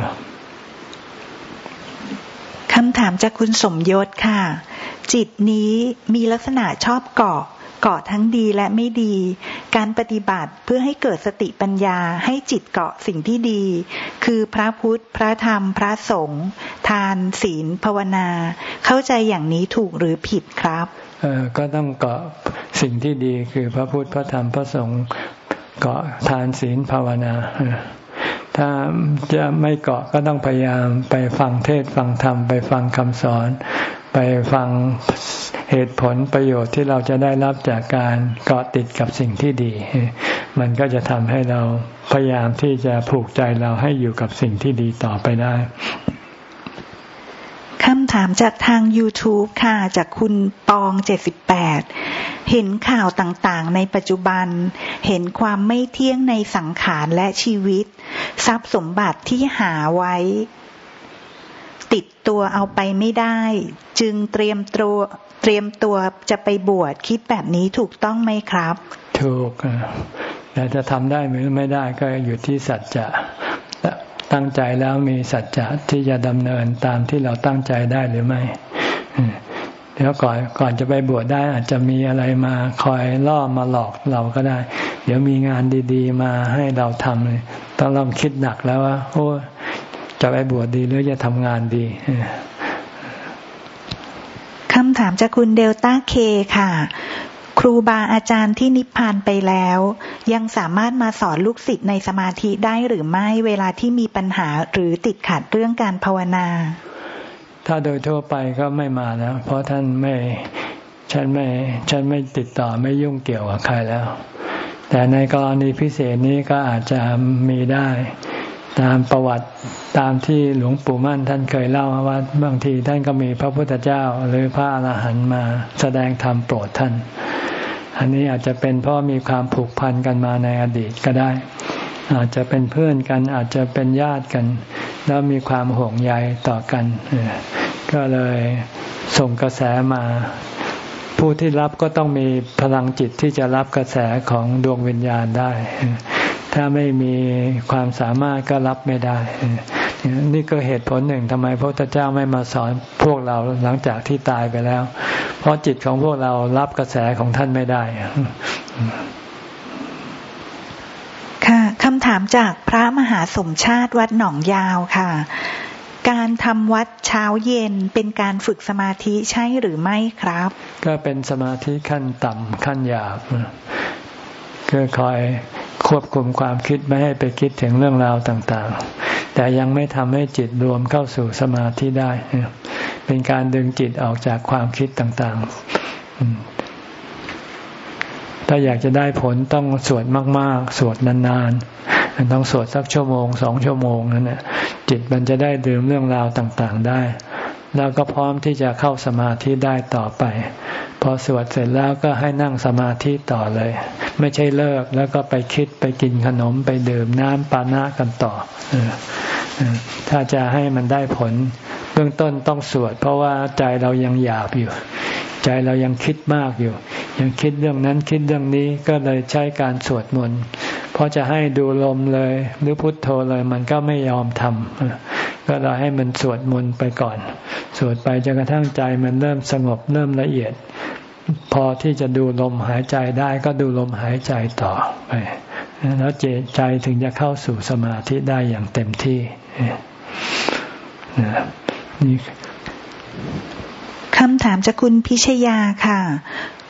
ถามจากคุณสมยศค่ะ จิตนี้มีลักษณะชอบเกาะเกาะทั้งดีและไม่ดี การปฏิบัติเพื่อให้เกิดสติปัญญาให้จิตเกาะสิ่งที่ดี คือพระพุทธ พระธรรม พระสงฆ์ทาน ศีล ภาวนา เข้าใจอย่างนี้ถูกหรือผิดครับก็ต้องเกาะสิ่งที่ดีคือพระพุทธ พระธรรม พระสงฆ์เกาะทานศีลภาวนา ถ้าจะไม่เกาะก็ต้องพยายามไปฟังเทศฟังธรรมไปฟังคำสอน ไปฟังเหตุผลประโยชน์ที่เราจะได้รับจากการเกาะติดกับสิ่งที่ดี มันก็จะทำให้เราพยายามที่จะผูกใจเราให้อยู่กับสิ่งที่ดีต่อไปได้ำถามจากทาง YouTube ค่ะ จากคุณปองเจ็ดสิบแปดเห็นข่าวต่างๆ ในปัจจุบัน เห็นความไม่เที่ยงในสังขารและชีวิต ทรัพย์สมบัติที่หาไว้ ติดตัวเอาไปไม่ได้ จึงเตรียมตัวเตรียมตัวจะไปบวชคิดแบบนี้ถูกต้องไหมครับ ถูกแต่จะทำได้หรือไม่ได้ก็อยู่ที่สัจจะ ตั้งใจแล้วมีสัจจะที่จะดำเนินตามที่เราตั้งใจได้หรือไม่เดี๋ยวก่อนก่อนจะไปบวชได้อาจจะมีอะไรมาคอยล่อมาหลอกเราก็ได้ เดี๋ยวมีงานดีๆ มาให้เราทำเลยต้องลองคิดหนักแล้วว่าโอ้จะไปบวชดีหรือจะทำงานดีคำถามจากคุณเดลต้าเคค่ะ ครูบาอาจารย์ที่นิพพานไปแล้ว ยังสามารถมาสอนลูกศิษย์ในสมาธิได้หรือไม่เวลาที่มีปัญหาหรือติดขัดเรื่องการภาวนา ถ้าโดยทั่วไปก็ไม่มาแล้วเพราะท่านไม่ฉันไม่ฉันไม่ติดต่อไม่ยุ่งเกี่ยวกับใครแล้ว แต่ในกรณีพิเศษนี้ก็อาจจะมีได้ ตามประวัติตามที่หลวงปู่มั่นท่านเคยเล่าว่าบางทีท่านก็มีพระพุทธเจ้าหรือพระอรหันต์มาแสดงธรรมโปรดท่าน อันนี้อาจจะเป็นเพราะมีความผูกพันกันมาในอดีตก็ได้ อาจจะเป็นเพื่อนกันอาจจะเป็นญาติกัน แล้วมีความห่วงใยต่อกันก็เลยส่งกระแสมาผู้ที่รับก็ต้องมีพลังจิตที่จะรับกระแสของดวงวิญญาณได้ ถ้าไม่มีความสามารถก็รับไม่ได้ นี่ก็เหตุผลหนึ่งทำไมพระพุทธเจ้าไม่มาสอนพวกเราหลังจากที่ตายไปแล้ว เพราะจิตของพวกเรารับกระแสของท่านไม่ได้ ค่ะคำถามจากพระมหาสมชาติวัดหนองยาวค่ะการทำวัดเช้าเย็นเป็นการฝึกสมาธิใช่หรือไม่ครับ ก็เป็นสมาธิขั้นต่ำขั้นหยาบคือคอย ควบคุมความคิดไม่ให้ไปคิดถึงเรื่องราวต่างๆ แต่ยังไม่ทำให้จิตรวมเข้าสู่สมาธิได้ เป็นการดึงจิตออกจากความคิดต่างๆ ถ้าอยากจะได้ผลต้องสวดมาก ๆ สวดนานๆ ต้องสวดสักชั่วโมงสองชั่วโมงนั่นแหละจิตมันจะได้ดื่มเรื่องราวต่างๆได้ แล้วก็พร้อมที่จะเข้าสมาธิได้ต่อไป พอสวดเสร็จแล้วก็ให้นั่งสมาธิต่อเลย ไม่ใช่เลิกแล้วก็ไปคิดไปกินขนมไปดื่มน้ำปานะกันต่อ ถ้าจะให้มันได้ผล เบื้องต้นต้องสวด เพราะว่าใจเรายังหยาบอยู่ ใจเรายังคิดมากอยู่ ยังคิดเรื่องนั้นคิดเรื่องนี้ก็เลยใช้การสวดมนต์เพราะจะให้ดูลมเลย หรือพุทโธเลยมันก็ไม่ยอมทำ ก็เราให้มันสวดมนต์ไปก่อน สวดไปจนกระทั่งใจมันเริ่มสงบเริ่มละเอียด พอที่จะดูลมหายใจได้ก็ดูลมหายใจต่อไปแล้วเจใจถึงจะเข้าสู่สมาธิได้อย่างเต็มที่นี่คำถามจากคุณพิชยาค่ะ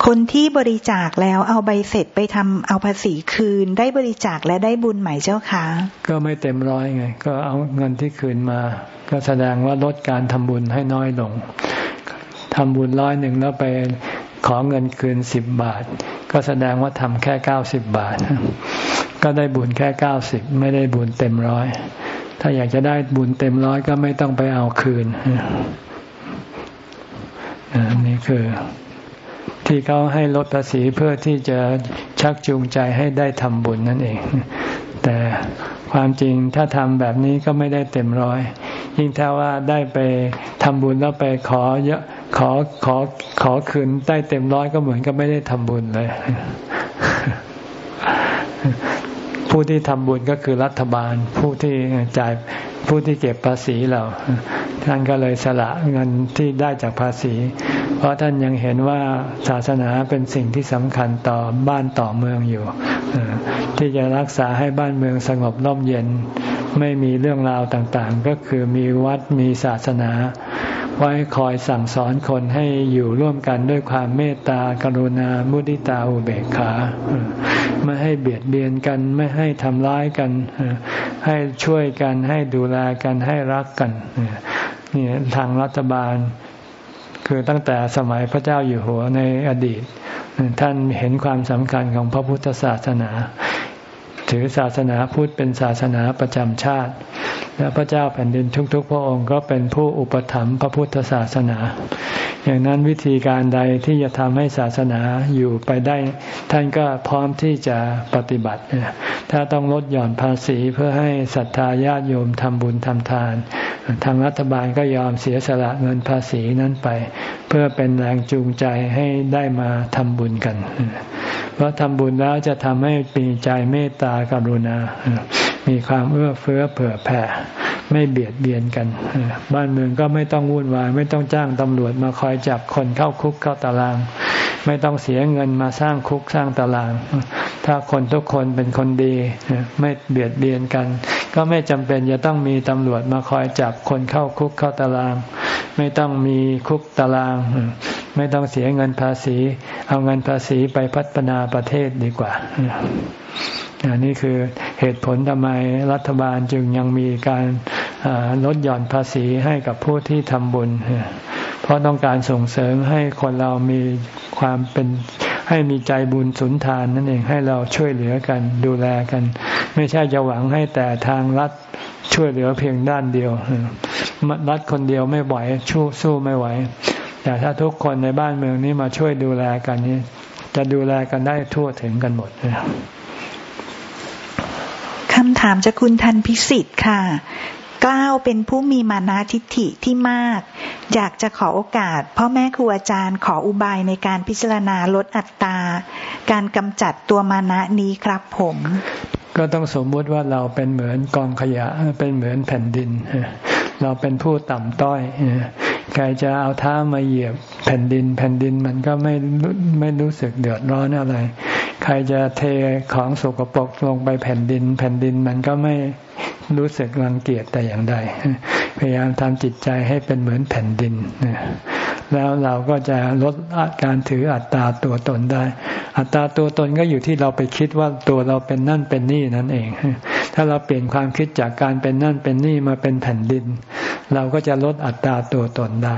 คนที่บริจาคแล้วเอาใบเสร็จไปทำเอาภาษีคืน ได้บริจาคและได้บุญไหมเจ้าคะก็ไม่เต็มร้อยไง ก็เอาเงินที่คืนมา ก็แสดงว่าลดการทำบุญให้น้อยลงทำบุญร้อยหนึ่งแล้วไปขอเงินคืนสิบบาท ก็แสดงว่าทำแค่เก้าสิบบาท ก็ได้บุญแค่เก้าสิบไม่ได้บุญเต็มร้อยถ้าอยากจะได้บุญเต็มร้อยก็ไม่ต้องไปเอาคืนนี่คือ ที่เขาให้ลดภาษีเพื่อที่จะชักจูงใจให้ได้ทำบุญนั่นเอง แต่ความจริงถ้าทำแบบนี้ก็ไม่ได้เต็มร้อย ยิ่งถ้าว่าได้ไปทำบุญแล้วไปขอเยอะขอขอขอคืนได้เต็มร้อยก็เหมือนกับไม่ได้ทำบุญเลย ผู้ที่ทำบุญก็คือรัฐบาล ผู้ที่จ่ายผู้ที่เก็บภาษีเราท่านก็เลยสละเงินที่ได้จากภาษี เพราะท่านยังเห็นว่าศาสนาเป็นสิ่งที่สำคัญต่อบ้านต่อเมืองอยู่ที่จะรักษาให้บ้านเมืองสงบร่มเย็น ไม่มีเรื่องราวต่างๆ ก็คือมีวัดมีศาสนา ไว้คอยสั่งสอนคนให้อยู่ร่วมกันด้วยความเมตตากรุณามุทิตาอุเบกขา ไม่ให้เบียดเบียนกันไม่ให้ทำร้ายกัน ให้ช่วยกันให้ดูแลกันให้รักกันนี่ทางรัฐบาล คือตั้งแต่สมัยพระเจ้าอยู่หัวในอดีต ท่านเห็นความสำคัญของพระพุทธศาสนา ถือศาสนาพุทธเป็นศาสนาประจำชาติ และพระเจ้าแผ่นดินทุกๆ พระองค์ก็เป็นผู้อุปถัมภ์พระพุทธศาสนาอย่างนั้นวิธีการใดที่จะทำให้ศาสนาอยู่ไปได้ ท่านก็พร้อมที่จะปฏิบัติ ถ้าต้องลดหย่อนภาษีเพื่อให้ศรัทธาญาติโยมทำบุญทำทาน ทางรัฐบาลก็ยอมเสียสละเงินภาษีนั้นไป เพื่อเป็นแรงจูงใจให้ได้มาทำบุญกัน เพราะทำบุญแล้วจะทำให้ปีใจเมตตากรุณามีความเอื้อเฟื้อเผื่อแผ่ ไม่เบียดเบียนกัน บ้านเมืองก็ไม่ต้องวุ่นวาย ไม่ต้องจ้างตำรวจมาคอยจับคนเข้าคุกเข้าตาราง ไม่ต้องเสียเงินมาสร้างคุกสร้างตาราง ถ้าคนทุกคนเป็นคนดี ไม่เบียดเบียนกัน ก็ไม่จำเป็นจะต้องมีตำรวจมาคอยจับคนเข้าคุกเข้าตาราง ไม่ต้องมีคุกตาราง ไม่ต้องเสียเงินภาษี เอาเงินภาษีไปพัฒนาประเทศดีกว่า นนี้คือเหตุผลทำไมรัฐบาลจึงยังมีการลดหย่อนภาษีให้กับผู้ที่ทำบุญ เพราะต้องการส่งเสริมให้คนเรามีความเป็นให้มีใจบุญสุนทานนั่นเองให้เราช่วยเหลือกันดูแลกัน ไม่ใช่จะหวังให้แต่ทางรัฐช่วยเหลือเพียงด้านเดียวรัฐคนเดียวไม่ไหวชู้สู้ไม่ไหว แต่ถ้าทุกคนในบ้านเมืองนี้มาช่วยดูแลกันนี้ จะดูแลกันได้ทั่วถึงกันหมดคำ ถามจากคุณทันพิสิทธิ์ค่ะกล้าวเป็นผู้มีมานาทิฐิที่มาก อยากจะขอโอกาส พ่อแม่ครูอาจารย์ขออุบายในการพิจารณาลดอัตรา การกำจัดตัวมานะนี้ครับผม ก็ต้องสมมติว่าเราเป็นเหมือนกองขยะเป็นเหมือนแผ่นดิน เราเป็นผู้ต่ำต้อยใครจะเอาเท้ามาเหยียบแผ่นดิน แผ่นดินมันก็ไม่ไม่รู้สึกเดือดร้อนอะไร ใครจะเทของสกปรกลงไปแผ่นดิน แผ่นดินมันก็ไม่รู้สึกรังเกียจแต่อย่างใด พยายามทำจิตใจให้เป็นเหมือนแผ่นดิน แล้วเราก็จะลดการถืออัตตาตัวตนได้ อัตตาตัวตนก็อยู่ที่เราไปคิดว่าตัวเราเป็นนั่นเป็นนี่นั่นเอง ถ้าเราเปลี่ยนความคิดจากการเป็นนั่นเป็นนี่มาเป็นแผ่นดิน เราก็จะลดอัตตาตัวตนได้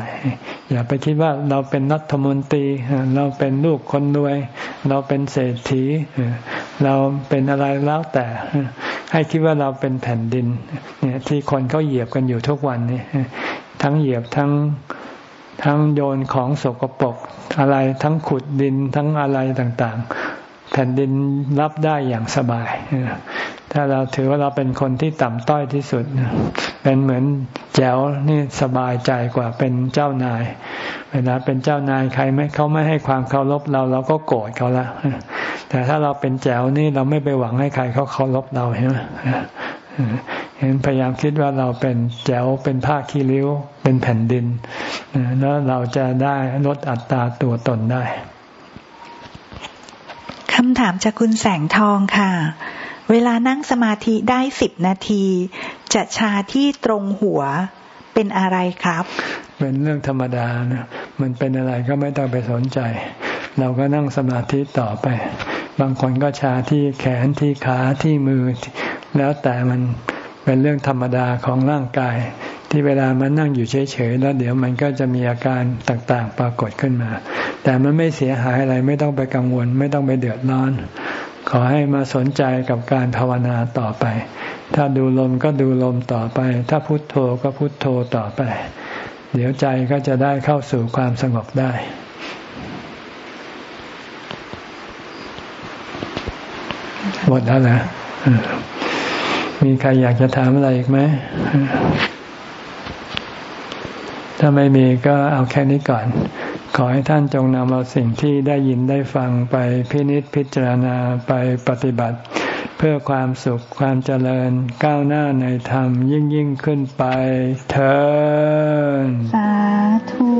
อย่าไปคิดว่าเราเป็นนัฐมนตรี เราเป็นลูกคนรวย เราเป็นเศรษฐี เราเป็นอะไรแล้วแต่ให้คิดว่าเราเป็นแผ่นดินเนี่ยที่คนเขาเหยียบกันอยู่ทุกวันนี่ทั้งเหยียบทั้ง ทั้งโยนของสกปรกอะไรทั้งขุดดินทั้งอะไรต่างๆ แผ่นดินรับได้อย่างสบาย ถ้าเราถือว่าเราเป็นคนที่ต่ำต้อยที่สุด เป็นเหมือนแจ๋วนี่สบายใจกว่าเป็นเจ้านาย เวลาเป็นเจ้านายใครไม่เขาไม่ให้ความเคารพเราเราก็โกรธเขาละแต่ถ้าเราเป็นแจ๋วนี่เราไม่ไปหวังให้ใครเขาเคารพเราใช่ไหม เห็นพยายามคิดว่าเราเป็นแจ๋วเป็นผ้าขี้ริ้ว เป็นแผ่นดินแล้วเราจะได้ลดอัตราตัวตนได้คำถามจากคุณแสงทองค่ะ เวลานั่งสมาธิได้สิบนาที จะชาที่ตรงหัวเป็นอะไรครับ เป็นเรื่องธรรมดานะมันเป็นอะไรก็ไม่ต้องไปสนใจ เราก็นั่งสมาธิต่อไป บางคนก็ชาที่แขนที่ขาที่มือ แล้วแต่มัน เป็นเรื่องธรรมดาของร่างกาย ที่เวลามันนั่งอยู่เฉยๆแล้วเดี๋ยวมันก็จะมีอาการต่างๆ ปรากฏขึ้นมา แต่มันไม่เสียหายอะไรไม่ต้องไปกังวล ไม่ต้องไปเดือดร้อน ขอให้มาสนใจกับการภาวนาต่อไป ถ้าดูลมก็ดูลมต่อไป ถ้าพุโทโธก็พุโทโธต่อไป เดี๋ยวใจก็จะได้เข้าสู่ความสงบได้หมดแล้วนะ มีใครอยากจะถามอะไรอีกไหม ถ้าไม่มีก็เอาแค่นี้ก่อน ขอให้ท่านจงนำเอาสิ่งที่ได้ยินได้ฟังไปพินิจพิจารณาไปปฏิบัติ เพื่อความสุขความเจริญก้าวหน้าในธรรมยิ่งยิ่งขึ้นไปเถิดสาธุ